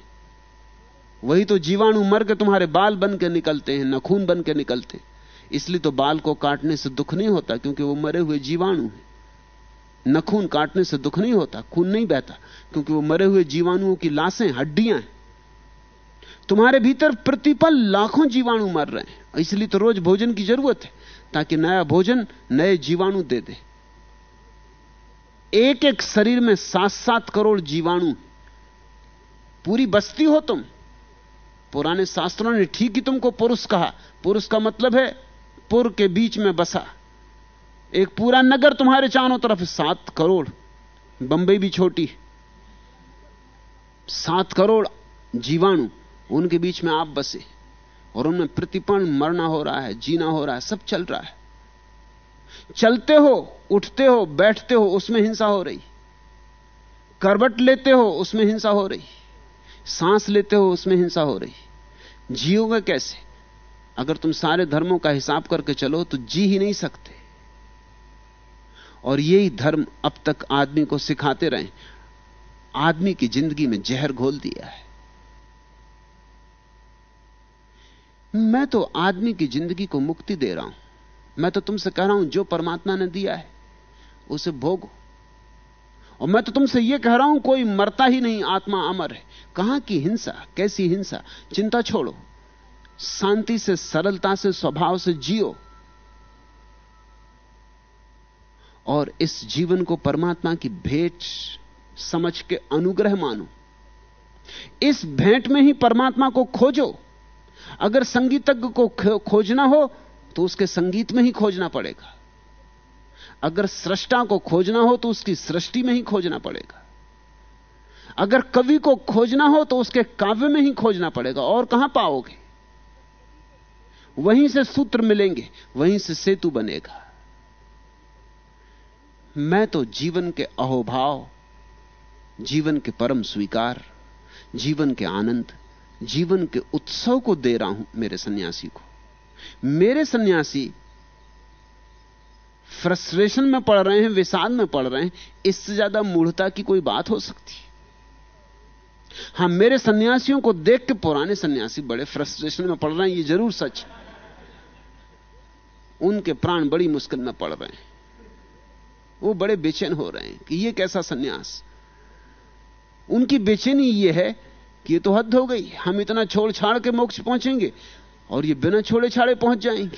वही तो जीवाणु मर के तुम्हारे बाल बन के निकलते हैं नखून बन के निकलते। हैं इसलिए तो बाल को काटने से दुख नहीं होता क्योंकि वो मरे हुए जीवाणु हैं। नखून काटने से दुख नहीं होता, खून नहीं बहता, क्योंकि वो मरे हुए जीवाणुओं की लाशें, हड्डियाँ हैं। तुम्हारे भीतर प्रतिपल लाखों जीवाणु मर रहे हैं, इसलिए तो रोज भोजन की ज़रूरत है, ताकि नया भोजन नए जीवाणु दे दे। एक एक शरीर में सात सात करोड़ जीवाणु। पूरी बस्ती हो तुम। पुराने शास्त्रों ने ठीक ही तुमको पुरुष कहा। पुरुष का मतलब है, पुर के बीच में बसा। एक पूरा नगर तुम्हारे चारों तरफ़ सात करोड़। बंबई भी छोटी सात करोड़ जीवाणु उनके बीच में आप बसे और उनमें प्रतिपण मरना हो रहा है, जीना हो रहा है, सब चल रहा है। चलते हो, उठते हो, बैठते हो, उसमें हिंसा हो रही। करवट लेते हो, उसमें हिंसा हो रही। सांस लेते हो, उसमें हिंसा हो रही। जियोगे कैसे? अगर तुम सारे धर्मों का हिसाब करके चलो तो जी ही नहीं सकते। और यही धर्म अब तक आदमी को सिखाते रहे। आदमी की ज़िंदगी में जहर घोल दिया है। मैं तो आदमी की ज़िंदगी को मुक्ति दे रहा हूँ। मैं तो तुमसे कह रहा हूँ, जो परमात्मा ने दिया है, उसे भोगो। और मैं तो तुमसे यह कह रहा हूँ, कोई मरता ही नहीं, आत्मा अमर है। कहाँ की हिंसा, कैसी हिंसा? चिंता छोड़ो। शांति से, सरलता से, स्वभाव से जियो। और इस जीवन को परमात्मा की भेंट समझ के अनुग्रह मानो। इस भेंट में ही परमात्मा को खोजो। अगर संगीतज्ञ को खोजना हो तो उसके संगीत में ही खोजना पड़ेगा। अगर सृष्टा को खोजना हो तो उसकी सृष्टि में ही खोजना पड़ेगा। अगर कवि को खोजना हो तो उसके काव्य में ही खोजना पड़ेगा। और कहाँ पाओगे? वहीं से सूत्र मिलेंगे, वहीं से सेतु बनेगा। मैं तो जीवन के अहोभाव, जीवन के परम स्वीकार, जीवन के आनंद, जीवन के उत्सव को दे रहा हूँ मेरे सन्यासी को। मेरे सन्यासी फ्रस्ट्रेशन में पड़ रहे हैं, विषाद में पड़ रहे हैं, इससे ज़्यादा मूढ़ता की कोई बात हो सकती। हाँ, मेरे सन्यासियों को देख के पुराने सन्यासी बड़े फ्रस्ट्रेशन में पड़ रहे हैं, ये ज़रूर सच। उनके प्राण बड़ी मुश्किल में पड़ रहे हैं। वो बड़े बेचैन हो रहे हैं कि ये कैसा सन्यास। उनकी बेचैनी ये है कि ये तो हद हो गई, हम इतना छोड़ छाड़ के मोक्ष पहुँचेंगे और ये बिना छोड़े छाड़े पहुँच जाएँगे।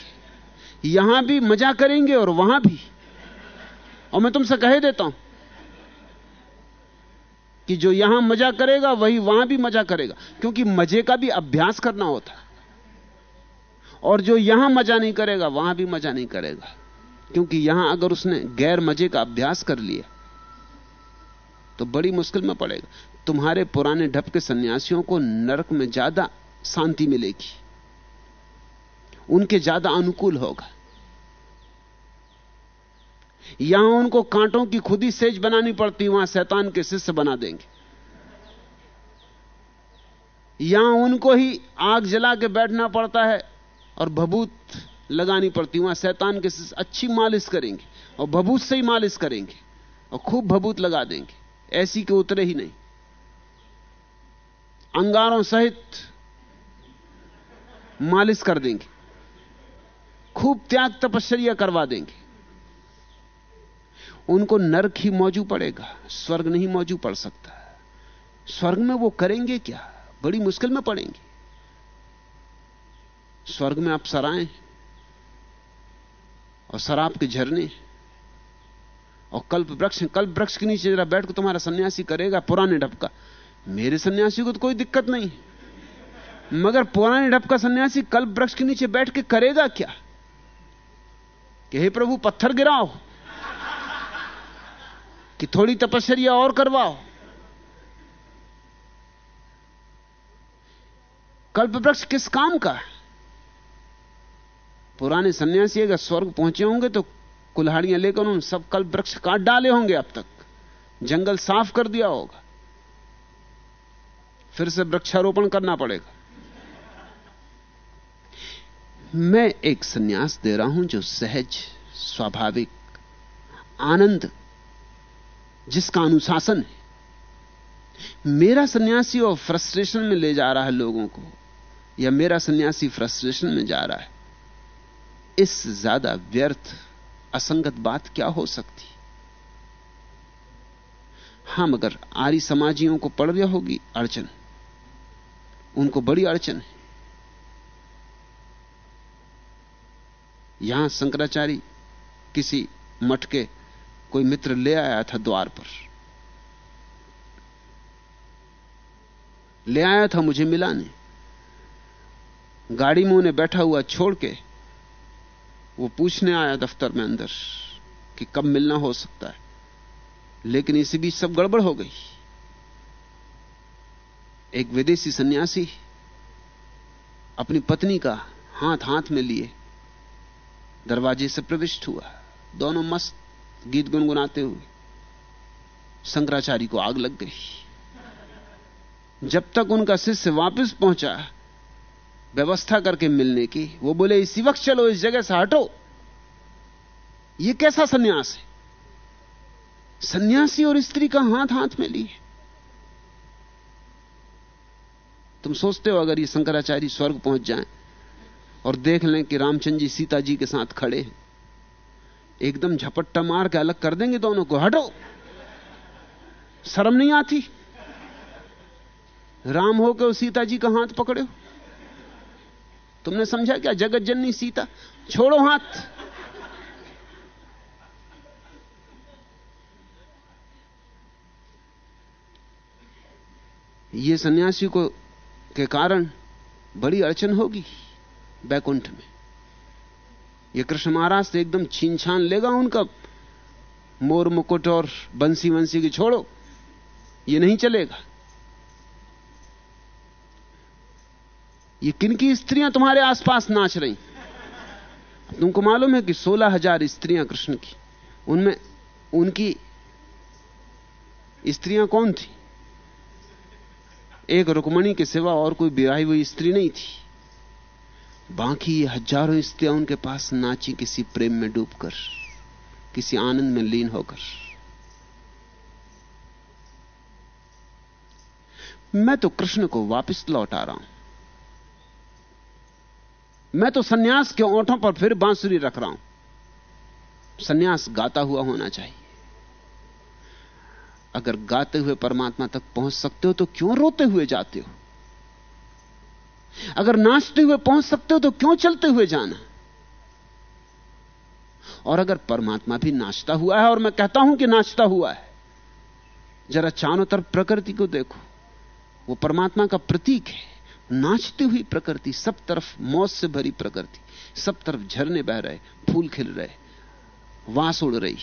यहाँ भी मज़ा करेंगे और वहाँ भी। और मैं तुमसे कह देता हूँ कि जो यहाँ मज़ा करेगा, वही वहाँ भी मज़ा करेगा, क्योंकि मज़े का भी अभ्यास करना होता और जो यहाँ मज़ा नहीं करेगा, वहाँ भी मज़ा नहीं करेगा। क्योंकि यहाँ अगर उसने गैर मज़े का अभ्यास कर लिया तो बड़ी मुश्किल में पड़ेगा। तुम्हारे पुराने ढप के सन्यासियों को नरक में ज़्यादा शांति मिलेगी। उनके ज़्यादा अनुकूल होगा। यहाँ उनको कांटों की खुद ही सेज बनानी पड़ती, वहाँ शैतान के शिष्य बना देंगे। यहाँ उनको ही आग जला के बैठना पड़ता है, और भभूत लगानी पड़ती वहाँ शैतान के अच्छी मालिश करेंगे और भभूत से ही मालिश करेंगे और खूब भभूत लगा देंगे। ऐसी के उतरे ही नहीं। अंगारों सहित मालिश कर देंगे। खूब त्याग तपस्या करवा देंगे। उनको नरक ही मौजू पड़ेगा, स्वर्ग नहीं मौजू पड़ सकता। स्वर्ग में वो करेंगे क्या? बड़ी मुश्किल में पड़ेंगे। स्वर्ग में अप्सराएँ और शराब के झरने। और कल्प वृक्ष कल्प वृक्ष के नीचे जरा बैठ के तुम्हारा सन्यासी करेगा पुराने ढपका मेरे सन्यासी को तो कोई दिक्कत नहीं। मगर पुराने ढप का सन्यासी कल्प वृक्ष के नीचे बैठ के करेगा क्या? कि हे प्रभु, पत्थर गिराओ। कि थोड़ी तपस्या और करवाओ। कल्प वृक्ष किस काम का पुराने सन्यासी अगर स्वर्ग पहुँचे होंगे तो कुल्हाड़ियाँ लेकर उन सब कल वृक्ष काट डाले होंगे अब तक। जंगल साफ़ कर दिया होगा। फिर से वृक्षारोपण करना पड़ेगा। मैं एक सन्यास दे रहा हूँ जो सहज, स्वाभाविक, आनंद, जिसका अनुशासन है। मेरा सन्यासी और फ्रस्ट्रेशन में ले जा रहा है लोगों को, या मेरा सन्यासी फ्रस्ट्रेशन में जा रहा है? इस ज़्यादा व्यर्थ, असंगत बात क्या हो सकती? हाँ, मगर आर्य समाजियों को पड़ गया होगी अड़चन। उनको बड़ी अड़चन है। यहाँ शंकराचार्य किसी मठ के कोई मित्र ले आया था द्वार पर। ले आया था मुझे मिलाने। गाड़ी में उन्हें बैठा हुआ छोड़ के वो पूछने आया दफ्तर में अंदर कि कब मिलना हो सकता है। लेकिन इसी बीच सब गड़बड़ हो गई। एक विदेशी सन्यासी अपनी पत्नी का हाथ हाथ में लिए। दरवाजे से प्रविष्ट हुआ। दोनों मस्त गीत गुनगुनाते हुए शंकराचार्य को आग लग गई। जब तक उनका शिष्य वापस पहुँचा व्यवस्था करके मिलने की। वो बोले, इसी वक्त चलो, इस जगह से हटो। ये कैसा सन्यास है? सन्यासी और स्त्री का हाथ हाथ में लिए। तुम सोचते हो अगर ये शंकराचार्य स्वर्ग पहुँच जाएँ और देख लें कि रामचंद्र जी सीता जी के साथ खड़े हैं। एकदम झपट्टा मार के अलग कर देंगे दोनों को हटो। शर्म नहीं आती? राम हो के सीता जी का हाथ पकड़े। तुमने समझा क्या? जगत जननी सीता। छोड़ो हाथ। ये सन्यासी को के कारण बड़ी अड़चन होगी बैकुंठ में। ये कृष्ण महाराज से एकदम छीन छान लेगा उनका। मोर मुकुट और बंसी वंसी की छोड़ो। ये नहीं चलेगा। ये किन की स्त्रियाँ तुम्हारे आसपास नाच रही? तुमको मालूम है कि सोलह हज़ार स्त्रियाँ कृष्ण की। उनमें उनकी स्त्रियाँ कौन थी? एक रुकमणी के सिवा और कोई विवाही हुई स्त्री नहीं थी। बाकी ये हज़ारों स्त्रियाँ उनके पास नाची किसी प्रेम में डूबकर, किसी आनंद में लीन होकर। मैं तो कृष्ण को वापस लौटा रहा हूँ। मैं तो सन्यास के ओंठों पर फिर बांसुरी रख रहा हूँ। सन्यास गाता हुआ होना चाहिए। अगर गाते हुए परमात्मा तक पहुँच सकते हो तो क्यों रोते हुए जाते हो? अगर नाचते हुए पहुँच सकते हो तो क्यों चलते हुए जाना? और अगर परमात्मा भी नाचता हुआ है और मैं कहता हूँ कि नाचता हुआ है, जरा चारों तरफ़ प्रकृति को देखो। वो परमात्मा का प्रतीक है। नाचती हुई प्रकृति, सब तरफ़ मौत से भरी प्रकृति, सब तरफ़ झरने बह रहे, फूल खिल रहे, वास उड़ रही,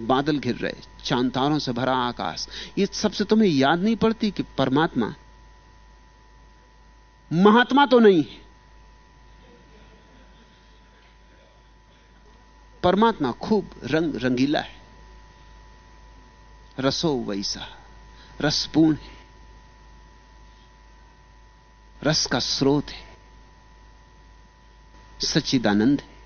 बादल घिर रहे चांतारों से भरा आकाश। ये सबसे तुम्हें याद नहीं पड़ती कि परमात्मा महात्मा तो नहीं है। परमात्मा खूब रंग रंगीला है। रसो वैसा, रसपूर्ण है। रस का स्रोत है। सच्चिदानंद है।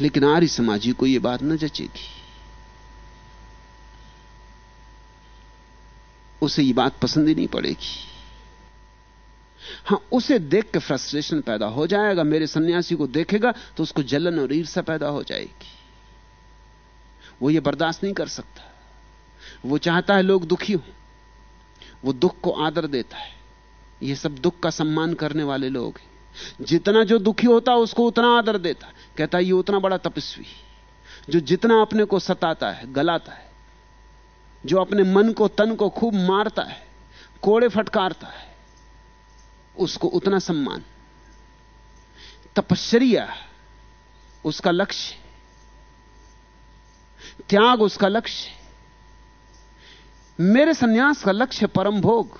लेकिन आर्य समाजी को यह बात न जचेगी। उसे यह बात पसंद ही नहीं पड़ेगी। हाँ, उसे देख के फ्रस्ट्रेशन पैदा हो जाएगा, मेरे सन्यासी को देखेगा तो उसको जलन और ईर्षा पैदा हो जाएगी। वो ये बर्दाश्त नहीं कर सकता। वो चाहता है लोग दुखी हो। वो दुख को आदर देता है। ये सब दुख का सम्मान करने वाले लोग हैं। जितना जो दुखी होता है, उसको उतना आदर देता कहता है, ये उतना बड़ा तपस्वी जो जितना अपने को सताता है, गलाता है, जो अपने मन को, तन को खूब मारता है, कोड़े फटकारता है, उसको उतना सम्मान। तपश्चर्या, उसका लक्ष्य त्याग उसका लक्ष्य मेरे सन्यास का लक्ष्य परम भोग।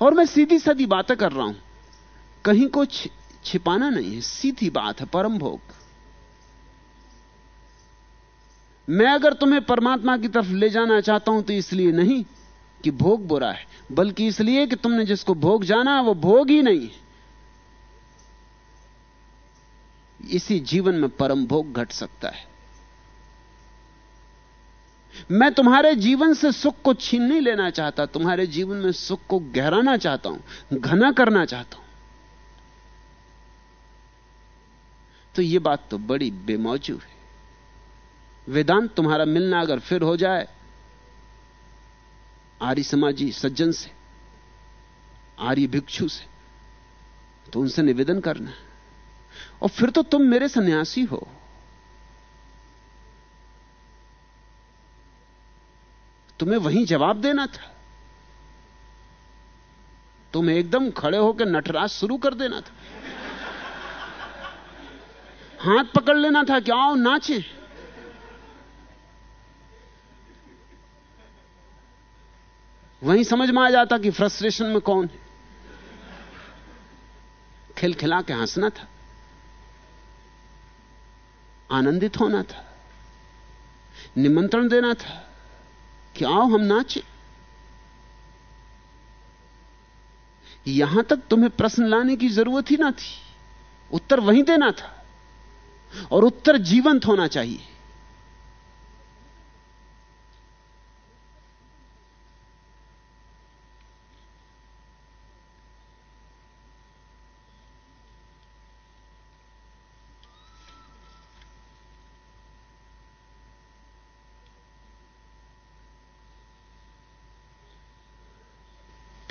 और मैं सीधी सादी बातें कर रहा हूँ। कहीं कुछ छिपाना नहीं है, सीधी बात है, परम भोग। मैं अगर तुम्हें परमात्मा की तरफ़ ले जाना चाहता हूँ तो इसलिए नहीं कि भोग बुरा है, बल्कि इसलिए कि तुमने जिसको भोग जाना है, वो भोग ही नहीं है। इसी जीवन में परम भोग घट सकता है। मैं तुम्हारे जीवन से सुख को छीन नहीं लेना चाहता, तुम्हारे जीवन में सुख को गहराना चाहता हूँ, घना करना चाहता हूँ। तो यह बात तो बड़ी बेमौजू है। वेदांत तुम्हारा मिलना अगर फिर हो जाए, आर्य समाजी सज्जन से, आर्य भिक्षु से तो उनसे निवेदन करना। और फिर तो तुम मेरे सन्यासी हो। तुम्हें वहीं जवाब देना था। तुम्हें एकदम खड़े होकर नटराज शुरू कर देना था। हाथ पकड़ लेना था कि आओ नाचे। वहीं समझ में आ जाता कि फ्रस्ट्रेशन में कौन है। खिलखिला के हंसना था। आनंदित होना था। निमंत्रण देना था। कि आओ हम नाचे? यहाँ तक तुम्हें प्रश्न लाने की ज़रूरत ही ना थी। उत्तर वहीं देना था। और उत्तर जीवंत होना चाहिए।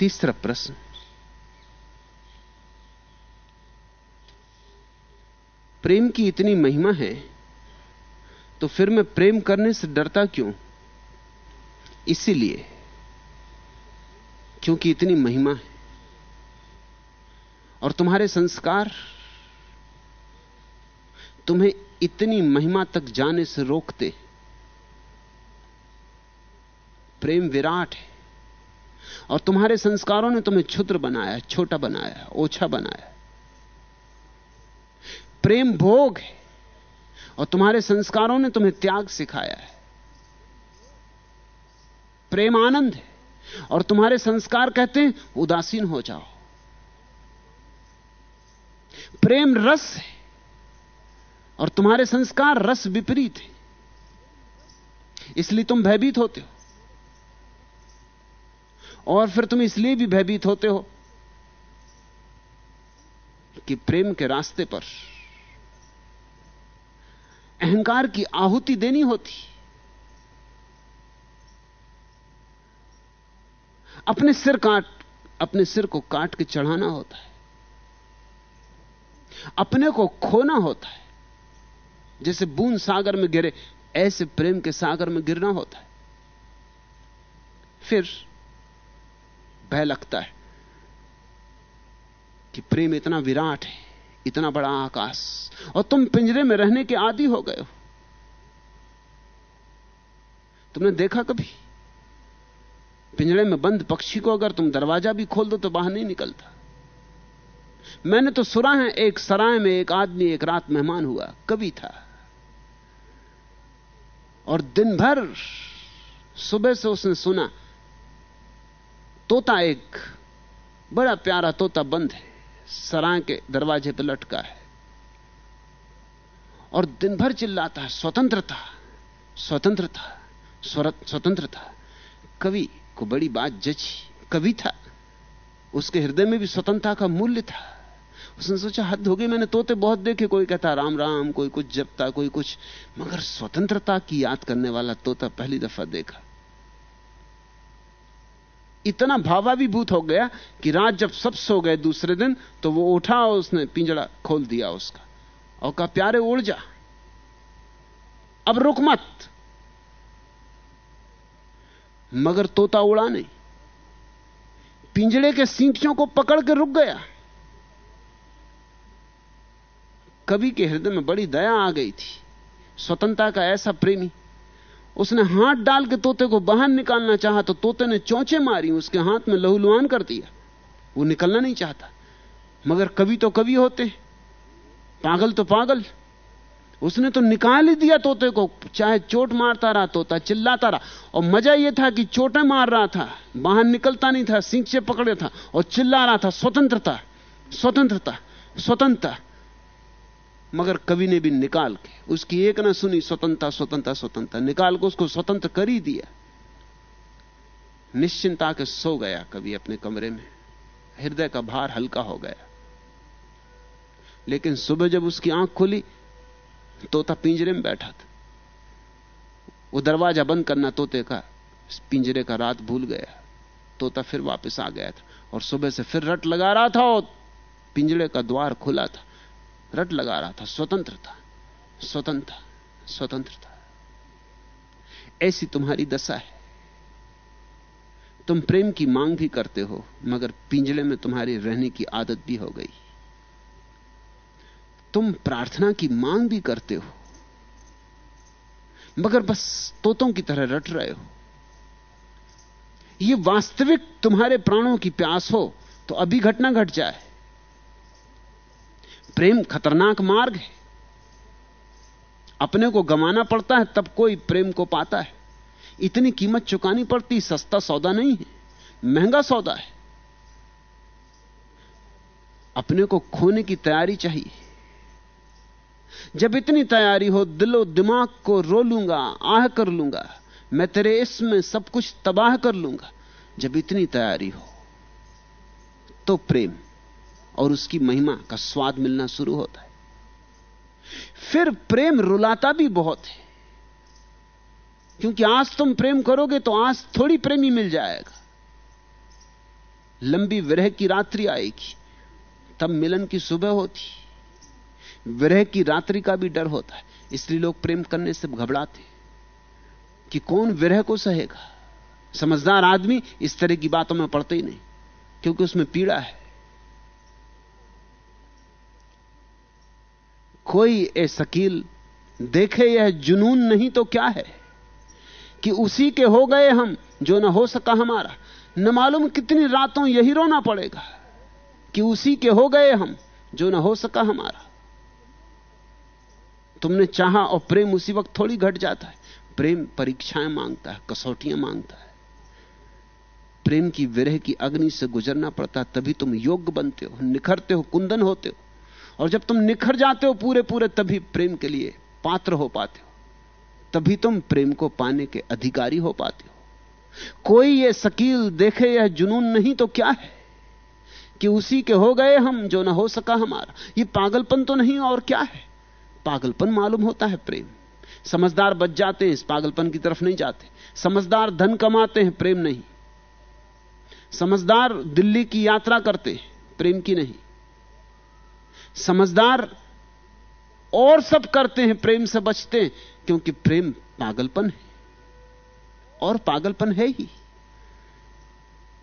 तीसरा प्रश्न प्रेम की इतनी महिमा है तो फिर मैं प्रेम करने से डरता क्यों? इसीलिए, क्योंकि इतनी महिमा है। और तुम्हारे संस्कार, तुम्हें इतनी महिमा तक जाने से रोकते प्रेम विराट है। और तुम्हारे संस्कारों ने तुम्हें क्षुद्र बनाया, छोटा बनाया, ओछा बनाया। प्रेम भोग है, और तुम्हारे संस्कारों ने तुम्हें त्याग सिखाया है। प्रेम आनंद है, और तुम्हारे संस्कार कहते हैं, उदासीन हो जाओ। प्रेम रस है, और तुम्हारे संस्कार रस विपरीत है। इसलिए तुम भयभीत होते हो। और फिर तुम इसलिए भी भयभीत होते हो कि प्रेम के रास्ते पर अहंकार की आहुति देनी होती। अपने सिर काट, अपने सिर को काट के चढ़ाना होता है। अपने को खोना होता है। जैसे बूंद सागर में गिरे, ऐसे प्रेम के सागर में गिरना होता है। फिर भय लगता है कि प्रेम इतना विराट है, इतना बड़ा आकाश, और तुम पिंजरे में रहने के आदि हो गए हो। तुमने देखा कभी? पिंजरे में बंद पक्षी को अगर तुम दरवाज़ा भी खोल दो तो बाहर नहीं निकलता। मैंने तो सुना है, एक सराय में एक आदमी एक रात मेहमान हुआ कभी था। और दिन भर सुबह से उसने सुना तोता एक बड़ा प्यारा तोता बंद है। सराय के दरवाजे पर लटका है। और दिन भर चिल्लाता है, स्वतंत्रता स्वतंत्रता स्वतंत्रता। कवि को बड़ी बात जची। कवि था। उसके हृदय में भी स्वतंत्रता का मूल्य था। उसने सोचा, हद हो गई, मैंने तोते बहुत देखे। कोई कहता, राम राम, कोई कुछ जपता, कोई कुछ। मगर स्वतंत्रता की याद करने वाला तोता पहली दफ़ा देखा। इतना भावाभिभूत हो गया कि रात जब सब सो गए दूसरे दिन तो वो उठा और उसने पिंजड़ा खोल दिया उसका। और कहा, प्यारे उड़ जा अब रुक मत। मगर तोता उड़ा नहीं। पिंजड़े के सींटियों को पकड़ के रुक गया। कवि के हृदय में बड़ी दया आ गई थी। स्वतंत्रता का ऐसा प्रेमी उसने हाथ डाल के तोते को बाहर निकालना चाहा तो तोते ने चौंचे मारी, उसके हाथ में लहूलुहान कर दिया। वो निकलना नहीं चाहता। मगर कवि तो कवि होते। पागल तो पागल। उसने तो निकाल ही दिया तोते को। चाहे चोट मारता रहा, तोता चिल्लाता रहा। और मज़ा यह था कि चोटें मार रहा था। बाहर निकलता नहीं था सिंह से पकड़े था और चिल्ला रहा था, स्वतंत्रता स्वतंत्रता स्वतंत्रता। मगर कवि ने भी निकाल के, उसकी एक ना सुनी, स्वतंत्रता स्वतंत्रता स्वतंत्रता। निकाल के उसको स्वतंत्र कर ही दिया। निश्चिंता के सो गया कवि अपने कमरे में। हृदय का भार हल्का हो गया। लेकिन सुबह जब उसकी आँख खुली, तोता पिंजरे में बैठा था। वो दरवाज़ा बंद करना तोते का पिंजरे का रात भूल गया। तोता फिर वापस आ गया था और सुबह से फिर रट लगा रहा था और पिंजरे का द्वार खुला था। रट लगा रहा था स्वतंत्रता स्वतंत्रता स्वतंत्रता ऐसी तुम्हारी दशा है। तुम प्रेम की मांग भी करते हो, मगर पिंजड़े में तुम्हारी रहने की आदत भी हो गई। तुम प्रार्थना की मांग भी करते हो, मगर बस तोतों की तरह रट रहे हो। यह वास्तविक तुम्हारे प्राणों की प्यास हो तो अभी घटना घट जाए। प्रेम खतरनाक मार्ग है। अपने को गमाना पड़ता है, तब कोई प्रेम को पाता है। इतनी कीमत चुकानी पड़ती, सस्ता सौदा नहीं है, महँगा सौदा है। अपने को खोने की तैयारी चाहिए। जब इतनी तैयारी हो, दिलो दिमाग को रो लूँगा, आह कर लूँगा, मैं तेरे इसमें सब कुछ तबाह कर लूँगा। जब इतनी तैयारी हो तो प्रेम। और उसकी महिमा का स्वाद मिलना शुरू होता है। फिर प्रेम रुलाता भी बहुत है। क्योंकि आज तुम प्रेम करोगे तो आज थोड़ी प्रेमी मिल जाएगा। लंबी विरह की रात्रि आएगी, तब मिलन की सुबह होती। विरह की रात्रि का भी डर होता है। इसलिए लोग प्रेम करने से घबराते कि कौन विरह को सहेगा। समझदार आदमी इस तरह की बातों में पड़ते ही नहीं, क्योंकि उसमें पीड़ा है। कोई ए शकील देखे यह जुनून नहीं तो क्या है? कि उसी के हो गए हम, जो ना हो सका हमारा। न मालूम कितनी रातों यही रोना पड़ेगा कि उसी के हो गए हम, जो ना हो सका हमारा। तुमने चाहा और प्रेम उसी वक्त थोड़ी घट जाता है। प्रेम परीक्षाएँ माँगता है, कसौटियाँ माँगता है। प्रेम की विरह की अग्नि से गुजरना पड़ता है, तभी तुम योग्य बनते हो, निखरते हो, कुंदन होते हो। और जब तुम निखर जाते हो पूरे पूरे तभी प्रेम के लिए पात्र हो पाते हो। तभी तुम प्रेम को पाने के अधिकारी हो पाते हो। कोई ये शकील देखे यह जुनून नहीं तो क्या है? कि उसी के हो गए हम जो ना हो सका हमारा। ये पागलपन तो नहीं, और क्या है? पागलपन मालूम होता है प्रेम। समझदार बच जाते हैं, इस पागलपन की तरफ़ नहीं जाते। समझदार धन कमाते हैं, प्रेम नहीं। समझदार दिल्ली की यात्रा करते हैं, प्रेम की नहीं। समझदार और सब करते हैं, प्रेम से बचते हैं, क्योंकि प्रेम पागलपन है। और पागलपन है ही।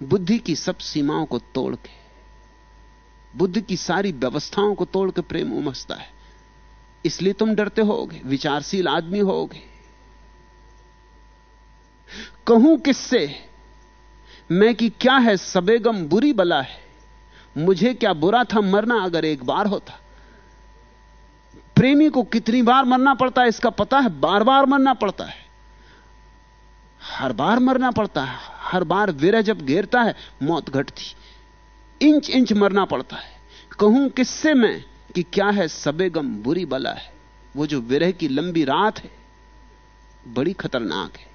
बुद्धि की सब सीमाओं को तोड़ के, बुद्धि की सारी व्यवस्थाओं को तोड़ के प्रेम उमसता है। इसलिए तुम डरते होगे, विचारशील आदमी होगे। कहूँ किससे? मैं कि क्या है सबेगम बुरी बला है। मुझे क्या बुरा था? मरना अगर एक बार होता। प्रेमी को कितनी बार मरना पड़ता है इसका पता है? बार बार मरना पड़ता है। हर बार मरना पड़ता है। हर बार विरह जब घेरता है, मौत घटती। इंच इंच मरना पड़ता है। कहूँ किससे मैं कि क्या है सबेगम बुरी बला है? वो जो विरह की लंबी रात है, बड़ी खतरनाक है।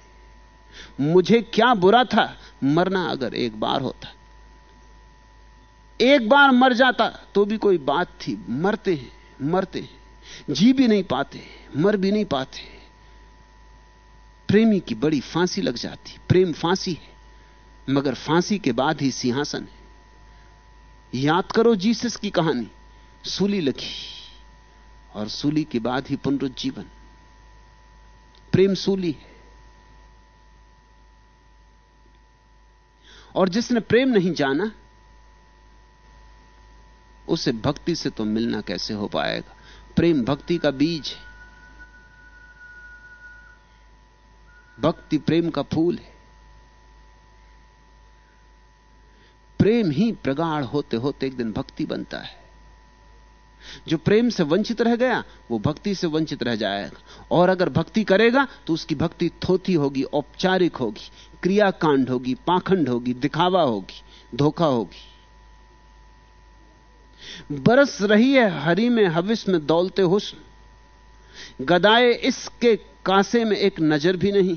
मुझे क्या बुरा था? मरना अगर एक बार होता। एक बार मर जाता तो भी कोई बात थी। मरते हैं मरते हैं। जी भी नहीं पाते, मर भी नहीं पाते। प्रेमी की बड़ी फांसी लग जाती। प्रेम फांसी है, मगर फांसी के बाद ही सिंहासन है। याद करो जीसस की कहानी, सूली लगी और सूली के बाद ही पुनरुज्जीवन। प्रेम सूली है। और जिसने प्रेम नहीं जाना उसे भक्ति से तो मिलना कैसे हो पाएगा? प्रेम भक्ति का बीज है। भक्ति प्रेम का फूल है। प्रेम ही प्रगाढ़ होते होते एक दिन भक्ति बनता है। जो प्रेम से वंचित रह गया, वो भक्ति से वंचित रह जाएगा। और अगर भक्ति करेगा तो उसकी भक्ति थोथी होगी, औपचारिक होगी, क्रियाकांड होगी, पाखंड होगी, दिखावा होगी, धोखा होगी। बरस रही है हरी में हविस में दौलते हुस्न। गदाए इसके कासे में एक नज़र भी नहीं।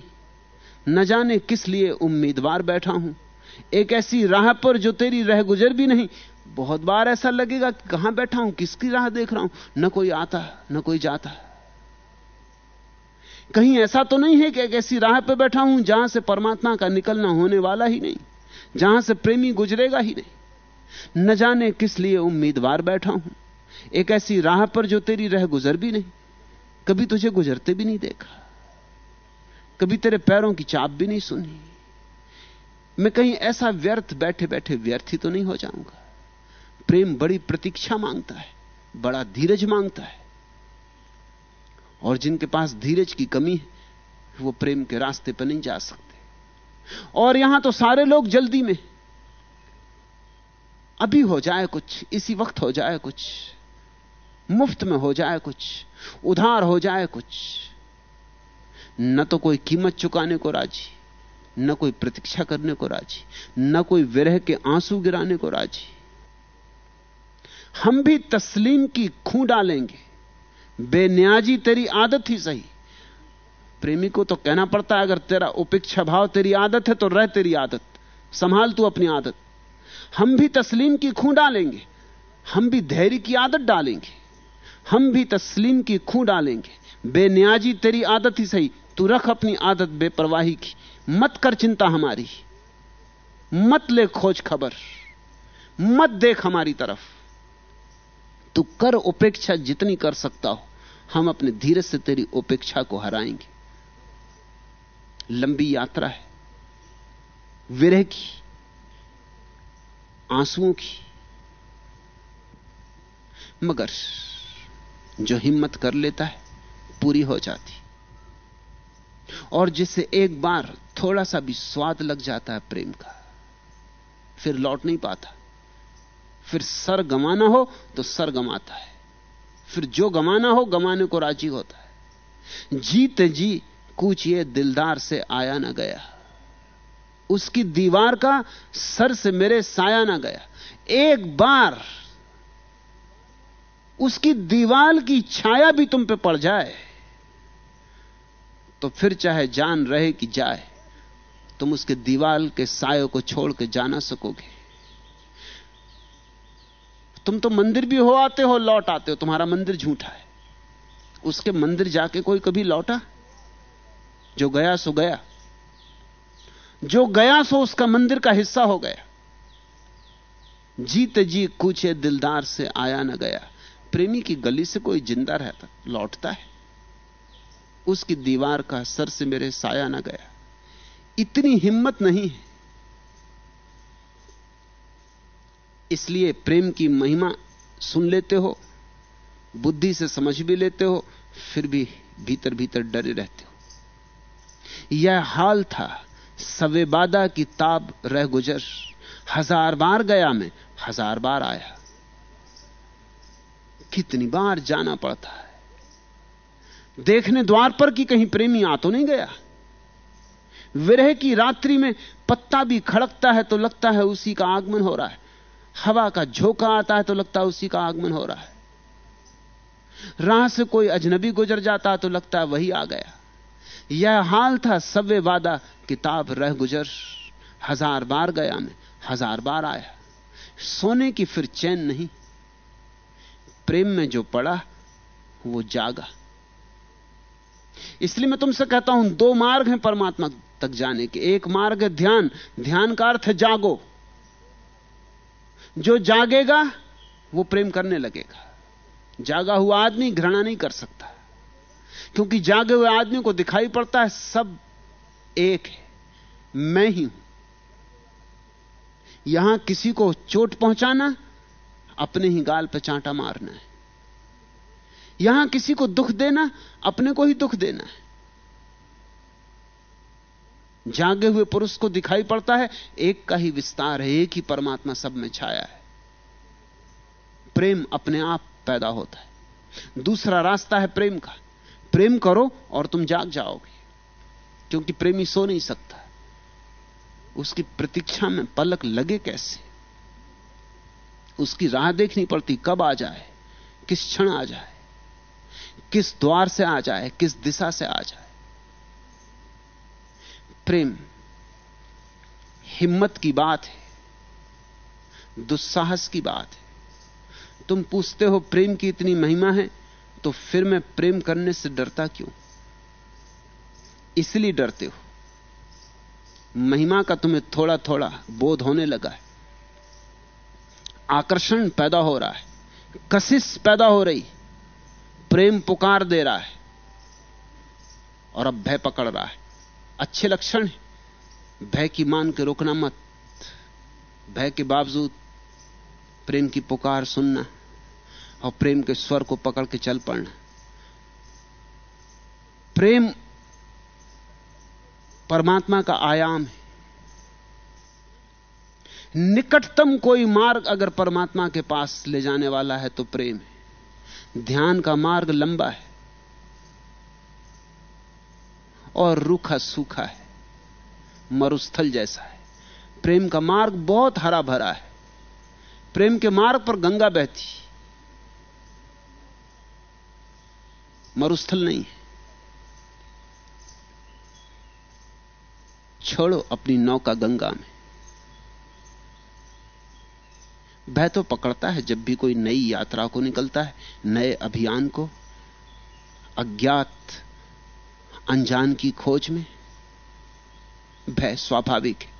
न जाने किस लिए उम्मीदवार बैठा हूँ। एक ऐसी राह पर जो तेरी रह गुजर भी नहीं। बहुत बार ऐसा लगेगा कि कहाँ बैठा हूँ, किसकी राह देख रहा हूँ। न कोई आता, न कोई जाता। कहीं ऐसा तो नहीं है कि एक ऐसी राह पर बैठा हूँ जहाँ से परमात्मा का निकलना होने वाला ही नहीं, जहाँ से प्रेमी गुजरेगा ही नहीं। न जाने किस लिए उम्मीदवार बैठा हूँ। एक ऐसी राह पर जो तेरी रह गुजर भी नहीं। कभी तुझे गुजरते भी नहीं देखा। कभी तेरे पैरों की चाप भी नहीं सुनी। मैं कहीं ऐसा व्यर्थ बैठे बैठे व्यर्थी तो नहीं हो जाऊँगा। प्रेम बड़ी प्रतीक्षा माँगता है, बड़ा धीरज माँगता है। और जिनके पास धीरज की कमी है, वो प्रेम के रास्ते पर नहीं जा सकते। और यहाँ तो सारे लोग जल्दी में अभी हो जाए कुछ, इसी वक्त हो जाए कुछ, मुफ़्त में हो जाए कुछ, उधार हो जाए कुछ, न तो कोई कीमत चुकाने को राज़ी, न कोई प्रतीक्षा करने को राज़ी, न कोई विरह के आँसू गिराने को राज़ी। हम भी तस्लीम की खूं डालेंगे। बेन्याजी तेरी आदत ही सही। प्रेमी को तो कहना पड़ता है, अगर तेरा उपेक्षा भाव तेरी आदत है तो रह तेरी आदत, संभाल तू अपनी आदत। हम भी तस्लीम की खूं डालेंगे, हम भी धैर्य की आदत डालेंगे, हम भी तस्लीम की खूं डालेंगे। बेन्याजी, तेरी आदत ही सही, तू रख अपनी आदत बेपरवाही की। मत कर चिंता हमारी, मत ले खोज खबर, मत देख हमारी तरफ़। तू कर उपेक्षा जितनी कर सकता हो, हम अपने धीरज से तेरी उपेक्षा को हराएँगे। लंबी यात्रा है, विरह की। आंसुओं की। मगर जो हिम्मत कर लेता है, पूरी हो जाती। और जिसे एक बार थोड़ा सा भी स्वाद लग जाता है प्रेम का, फिर लौट नहीं पाता। फिर सर गमाना हो तो सर गमाता है। फिर जो गमाना हो, गमाने को राज़ी होता है। जीत जी कूचिए दिलदार से आया ना गया। उसकी दीवार का सर से मेरे साया ना गया। एक बार उसकी दीवार की छाया भी तुम पे पड़ जाए तो फिर चाहे जान रहे कि जाए, तुम उसके दीवार के साय को छोड़ के जाना सकोगे। तुम तो मंदिर भी हो आते हो, लौट आते हो, तुम्हारा मंदिर झूठा है। उसके मंदिर जाके कोई कभी लौटा? जो गया सो गया। जो गया सो उसका मंदिर का हिस्सा हो गया। जीते जी कूचे दिलदार से आया न गया। प्रेमी की गली से कोई ज़िंदा रहता, लौटता है। उसकी दीवार का सर से मेरे साया न गया। इतनी हिम्मत नहीं है। इसलिए प्रेम की महिमा सुन लेते हो, बुद्धि से समझ भी लेते हो, फिर भी भीतर भीतर डरे रहते हो। यह हाल था सवे बादा की ताब रह गुजर। हज़ार बार गया मैं, हज़ार बार आया। कितनी बार जाना पड़ता है। देखने द्वार पर कि कहीं प्रेमी आ तो नहीं गया। विरह की रात्रि में पत्ता भी खड़कता है तो लगता है उसी का आगमन हो रहा है। हवा का झोंका आता है तो लगता है उसी का आगमन हो रहा है। राह से कोई अजनबी गुजर जाता है तो लगता है वही आ गया। यह हाल था सव्य वादा, किताब रह गुजर। हज़ार बार गया मैं, हज़ार बार आया। सोने की फिर चैन नहीं। प्रेम में जो पड़ा, वो जागा। इसलिए मैं तुमसे कहता हूँ, दो मार्ग हैं परमात्मा तक जाने के। एक मार्ग है ध्यान। ध्यान का अर्थ है जागो। जो जागेगा, वो प्रेम करने लगेगा। जागा हुआ आदमी घृणा नहीं कर सकता। क्योंकि जागे हुए आदमी को दिखाई पड़ता है, सब एक है। मैं ही हूँ। यहाँ किसी को चोट पहुंचाना, अपने ही गाल पर चांटा मारना है। यहाँ किसी को दुख देना, अपने को ही दुख देना है। जागे हुए पुरुष को दिखाई पड़ता है, एक का ही विस्तार है, एक ही परमात्मा सब में छाया है। प्रेम अपने आप पैदा होता है। दूसरा रास्ता है प्रेम का। प्रेम करो और तुम जाग जाओगे। क्योंकि प्रेमी सो नहीं सकता। उसकी प्रतीक्षा में पलक लगे कैसे? उसकी राह देखनी पड़ती कब आ जाए? किस क्षण आ जाए? किस द्वार से आ जाए? किस दिशा से आ जाए? प्रेम हिम्मत की बात है। दुस्साहस की बात है। तुम पूछते हो प्रेम की इतनी महिमा है? तो फिर मैं प्रेम करने से डरता क्यों? इसलिए डरते हो। महिमा का तुम्हें थोड़ा थोड़ा बोध होने लगा है। आकर्षण पैदा हो रहा है। कशिश पैदा हो रही। प्रेम पुकार दे रहा है। और अब भय पकड़ रहा है। अच्छे लक्षण है। भय की मान के रोकना मत। भय के बावजूद प्रेम की पुकार सुनना। और प्रेम के स्वर को पकड़ के चल पड़ना। प्रेम परमात्मा का आयाम है। निकटतम कोई मार्ग अगर परमात्मा के पास ले जाने वाला है तो प्रेम है। ध्यान का मार्ग लंबा है। और रूखा सूखा है। मरुस्थल जैसा है। प्रेम का मार्ग बहुत हरा भरा है। प्रेम के मार्ग पर गंगा बहती मरुस्थल नहीं है। छोड़ो अपनी नौका गंगा में। भय तो पकड़ता है जब भी कोई नई यात्रा को निकलता है, नए अभियान को, अज्ञात अनजान की खोज में। भय स्वाभाविक है।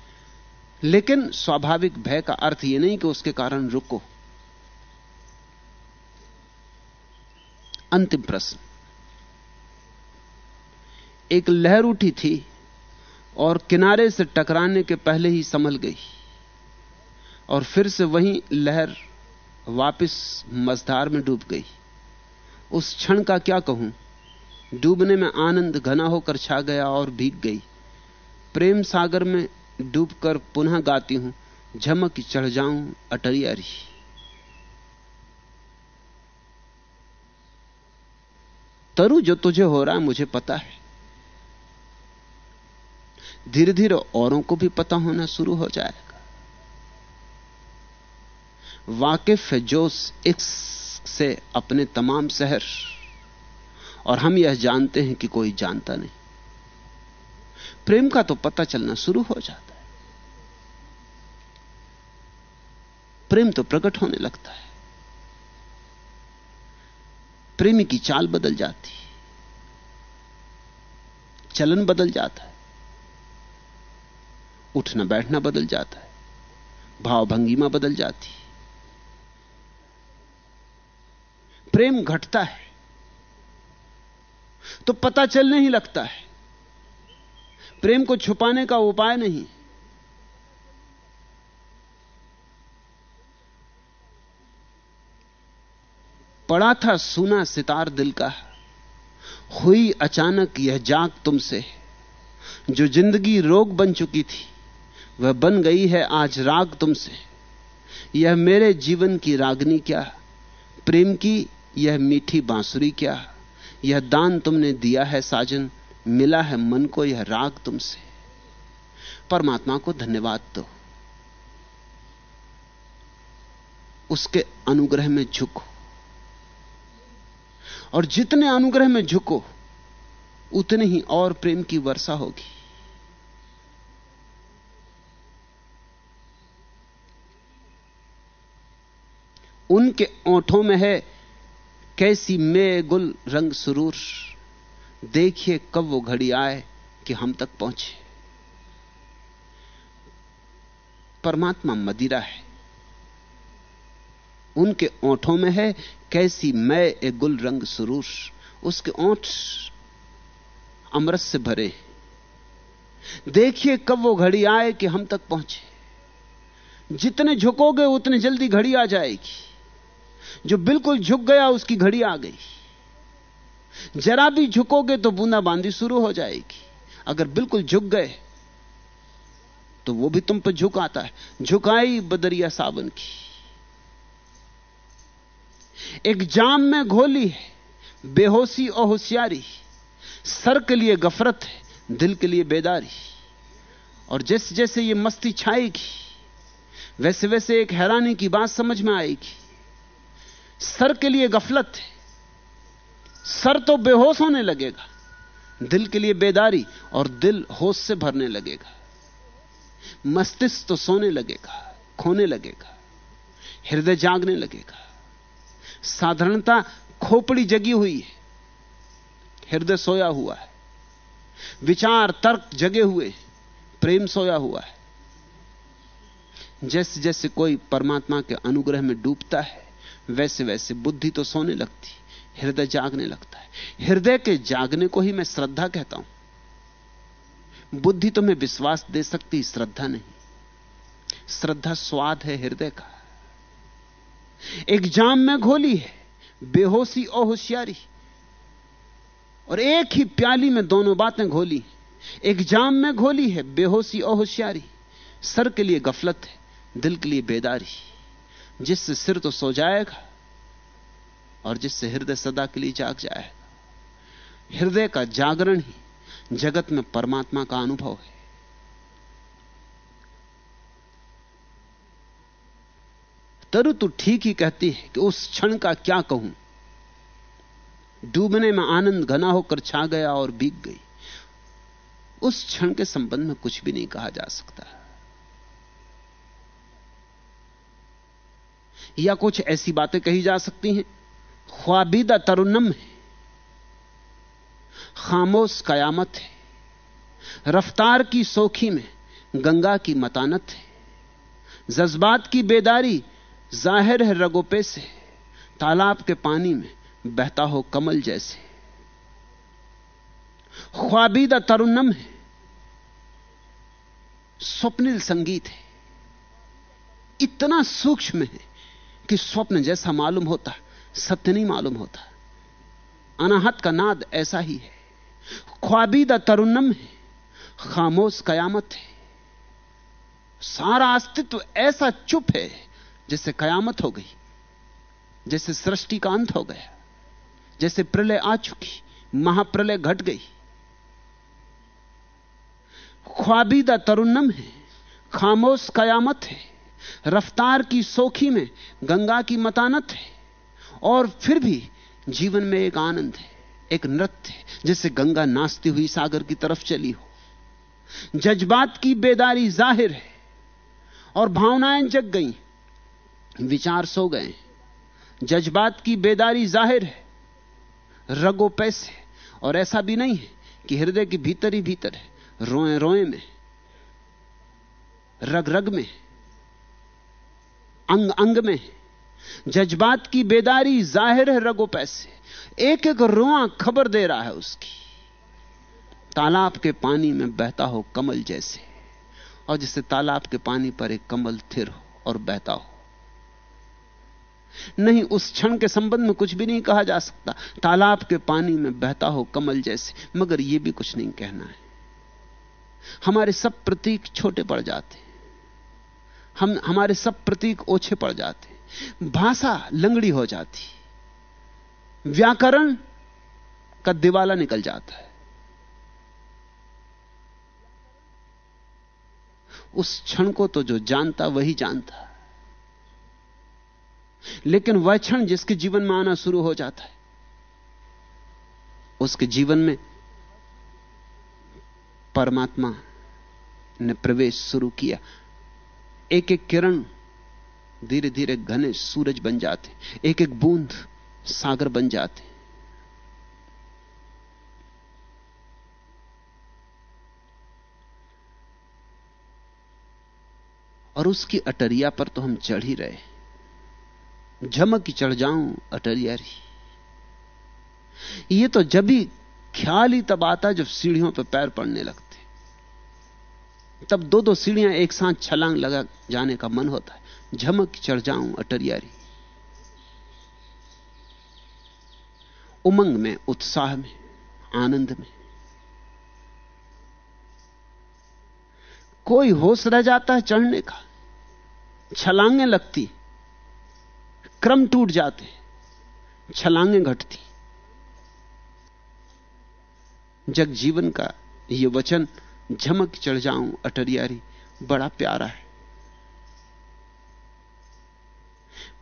लेकिन स्वाभाविक भय का अर्थ यह नहीं कि उसके कारण रुको। अंतिम प्रश्न। एक लहर उठी थी और किनारे से टकराने के पहले ही संभल गई और फिर से वही लहर वापस मझधार में डूब गई। उस क्षण का क्या कहूँ? डूबने में आनंद घना होकर छा गया और भीग गई। प्रेम सागर में डूबकर पुनः गाती हूँ, झमक चढ़ जाऊँ अटरियारी। तरु जो तुझे हो रहा है, मुझे पता है। धीरे धीरे औरों को भी पता होना शुरू हो जाएगा। वाकिफ है जोश इक्स से अपने तमाम शहर, और हम यह जानते हैं कि कोई जानता नहीं। प्रेम का तो पता चलना शुरू हो जाता है। प्रेम तो प्रकट होने लगता है। प्रेमी की चाल बदल जाती है। चलन बदल जाता है। उठना बैठना बदल जाता है। भाव भंगिमा बदल जाती प्रेम घटता है तो पता चलने ही लगता है। प्रेम को छुपाने का उपाय नहीं। पड़ा था सुना सितार दिल का, हुई अचानक यह जाग तुमसे, जो ज़िंदगी रोग बन चुकी थी। वह बन गई है आज राग तुमसे। यह मेरे जीवन की रागनी क्या? प्रेम की यह मीठी बांसुरी क्या? यह दान तुमने दिया है साजन, मिला है मन को यह राग तुमसे। परमात्मा को धन्यवाद दो। उसके अनुग्रह में झुको। और जितने अनुग्रह में झुको, उतने ही और प्रेम की वर्षा होगी। उनके ओंठों में है कैसी मे गुल रंग सुरूर। देखिए कब वो घड़ी आए कि हम तक पहुँचे। परमात्मा मदिरा है। उनके ओंठों में है कैसी मैं ए गुल रंग सुरूर। उसके ओंठ अमृत से भरे देखिए कब वो घड़ी आए कि हम तक पहुँचे। जितने झुकोगे उतने जल्दी घड़ी आ जाएगी। जो बिल्कुल झुक गया, उसकी घड़ी आ गई। जरा भी झुकोगे तो बूंदाबांदी शुरू हो जाएगी। अगर बिल्कुल झुक गए तो वो भी तुम पर झुक आता है। झुकाई बदरिया सावन की। एक जाम में घोली है, बेहोशी और होशियारी। सर के लिए गफरत है, दिल के लिए बेदारी। और जैसे जैसे ये मस्ती छाएगी वैसे वैसे एक हैरानी की बात समझ में आएगी। सर के लिए गफलत है। सर तो बेहोश होने लगेगा। दिल के लिए बेदारी और दिल होश से भरने लगेगा। मस्तिष्क तो सोने लगेगा, खोने लगेगा, हृदय जागने लगेगा। साधारणता खोपड़ी जगी हुई है। हृदय सोया हुआ है। विचार तर्क जगे हुए प्रेम सोया हुआ है। जैसे जैसे कोई परमात्मा के अनुग्रह में डूबता है वैसे वैसे बुद्धि तो सोने लगती, हृदय जागने लगता है। हृदय के जागने को ही मैं श्रद्धा कहता हूँ। बुद्धि तुम्हें विश्वास दे सकती, श्रद्धा नहीं। श्रद्धा स्वाद है हृदय का। एक जाम में घोली है, बेहोशी और होशियारी। और एक ही प्याली में दोनों बातें घोली एक जाम में घोली है, बेहोशी और होशियारी। सर के लिए गफलत है, दिल के लिए बेदारी। जिससे सिर तो सो जाएगा और जिससे हृदय सदा के लिए जाग जाएगा। हृदय का जागरण ही जगत में परमात्मा का अनुभव है। तरु तो ठीक ही कहती है कि उस क्षण का क्या कहूँ। डूबने में आनंद घना होकर छा गया और बीग गई। उस क्षण के संबंध में कुछ भी नहीं कहा जा सकता। या कुछ ऐसी बातें कही जा सकती हैं? ख्वाबीदा तरुन्नम है। खामोश कयामत है। रफ्तार की सोखी में गंगा की मतानत है। जज्बात की बेदारी ज़ाहिर है रगोपे से। तालाब के पानी में बहता हो कमल जैसे। ख्वाबीदा तरुणम है। स्वप्निल संगीत है। इतना सूक्ष्म है। कि स्वप्न जैसा मालूम होता सत्य नहीं मालूम होता अनाहत का नाद ऐसा ही है। ख्वाबीदा तरुणम है, खामोश कयामत है। सारा अस्तित्व ऐसा चुप है, जैसे कयामत हो गई, जैसे सृष्टि का अंत हो गया, जैसे प्रलय आ चुकी, महाप्रलय घट गई। ख्वाबीदा तरुणम है, खामोश कयामत है। रफ्तार की सोखी में गंगा की मतानत है। और फिर भी जीवन में एक आनंद है, एक नृत्य है जैसे गंगा नाचती हुई सागर की तरफ़ चली हो। जज्बात की बेदारी ज़ाहिर है और भावनाएँ जग गई, विचार सो गए। जज्बात की बेदारी ज़ाहिर है, रगो पैसे। और ऐसा भी नहीं है कि हृदय के भीतर ही भीतर है, रोए रोए में, रग रग में। अंग अंग में जज्बात की बेदारी ज़ाहिर है रगो पैसे। एक एक रोआ खबर दे रहा है उसकी। तालाब के पानी में बहता हो कमल जैसे, और जिससे तालाब के पानी पर एक कमल थिर हो और बहता हो। नहीं, उस क्षण के संबंध में कुछ भी नहीं कहा जा सकता। तालाब के पानी में बहता हो कमल जैसे, मगर यह भी कुछ नहीं कहना है। हमारे सब प्रतीक छोटे पड़ जाते हम, हमारे सब प्रतीक ओछे पड़ जाते भाषा लंगड़ी हो जाती व्याकरण का दिवाला निकल जाता है। उस क्षण को तो जो जानता, वही जानता। लेकिन वह क्षण जिसके जीवन में आना शुरू हो जाता है, उसके जीवन में परमात्मा ने प्रवेश शुरू किया। एक एक किरण धीरे धीरे घने सूरज बन जाते एक एक बूंद सागर बन जाते और उसकी अटरिया पर तो हम चढ़ ही रहे झमक चढ़ जाऊँ अटरिया रही ये तो जब ही ख्याल ही तब आता जब सीढ़ियों पर पैर पड़ने लगते तब दो दो सीढ़ियाँ एक साथ छलांग लगा जाने का मन होता है। झमक चढ़ जाऊँ अटरियारी। उमंग में, उत्साह में, आनंद में। कोई होश रह जाता है चढ़ने का। छलांगें लगती, क्रम टूट जाते, छलांगें घटती। जग जीवन का यह वचन झमक चढ़ जाऊँ, अटरियारी, बड़ा प्यारा है।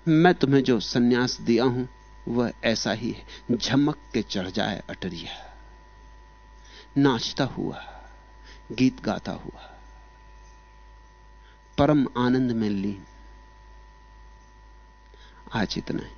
मैं तुम्हें जो सन्यास दिया हूँ, वह ऐसा ही है। झमक के चढ़ जाए अटरिया। नाचता हुआ, गीत गाता हुआ, परम आनंद में लीन। आज इतना है।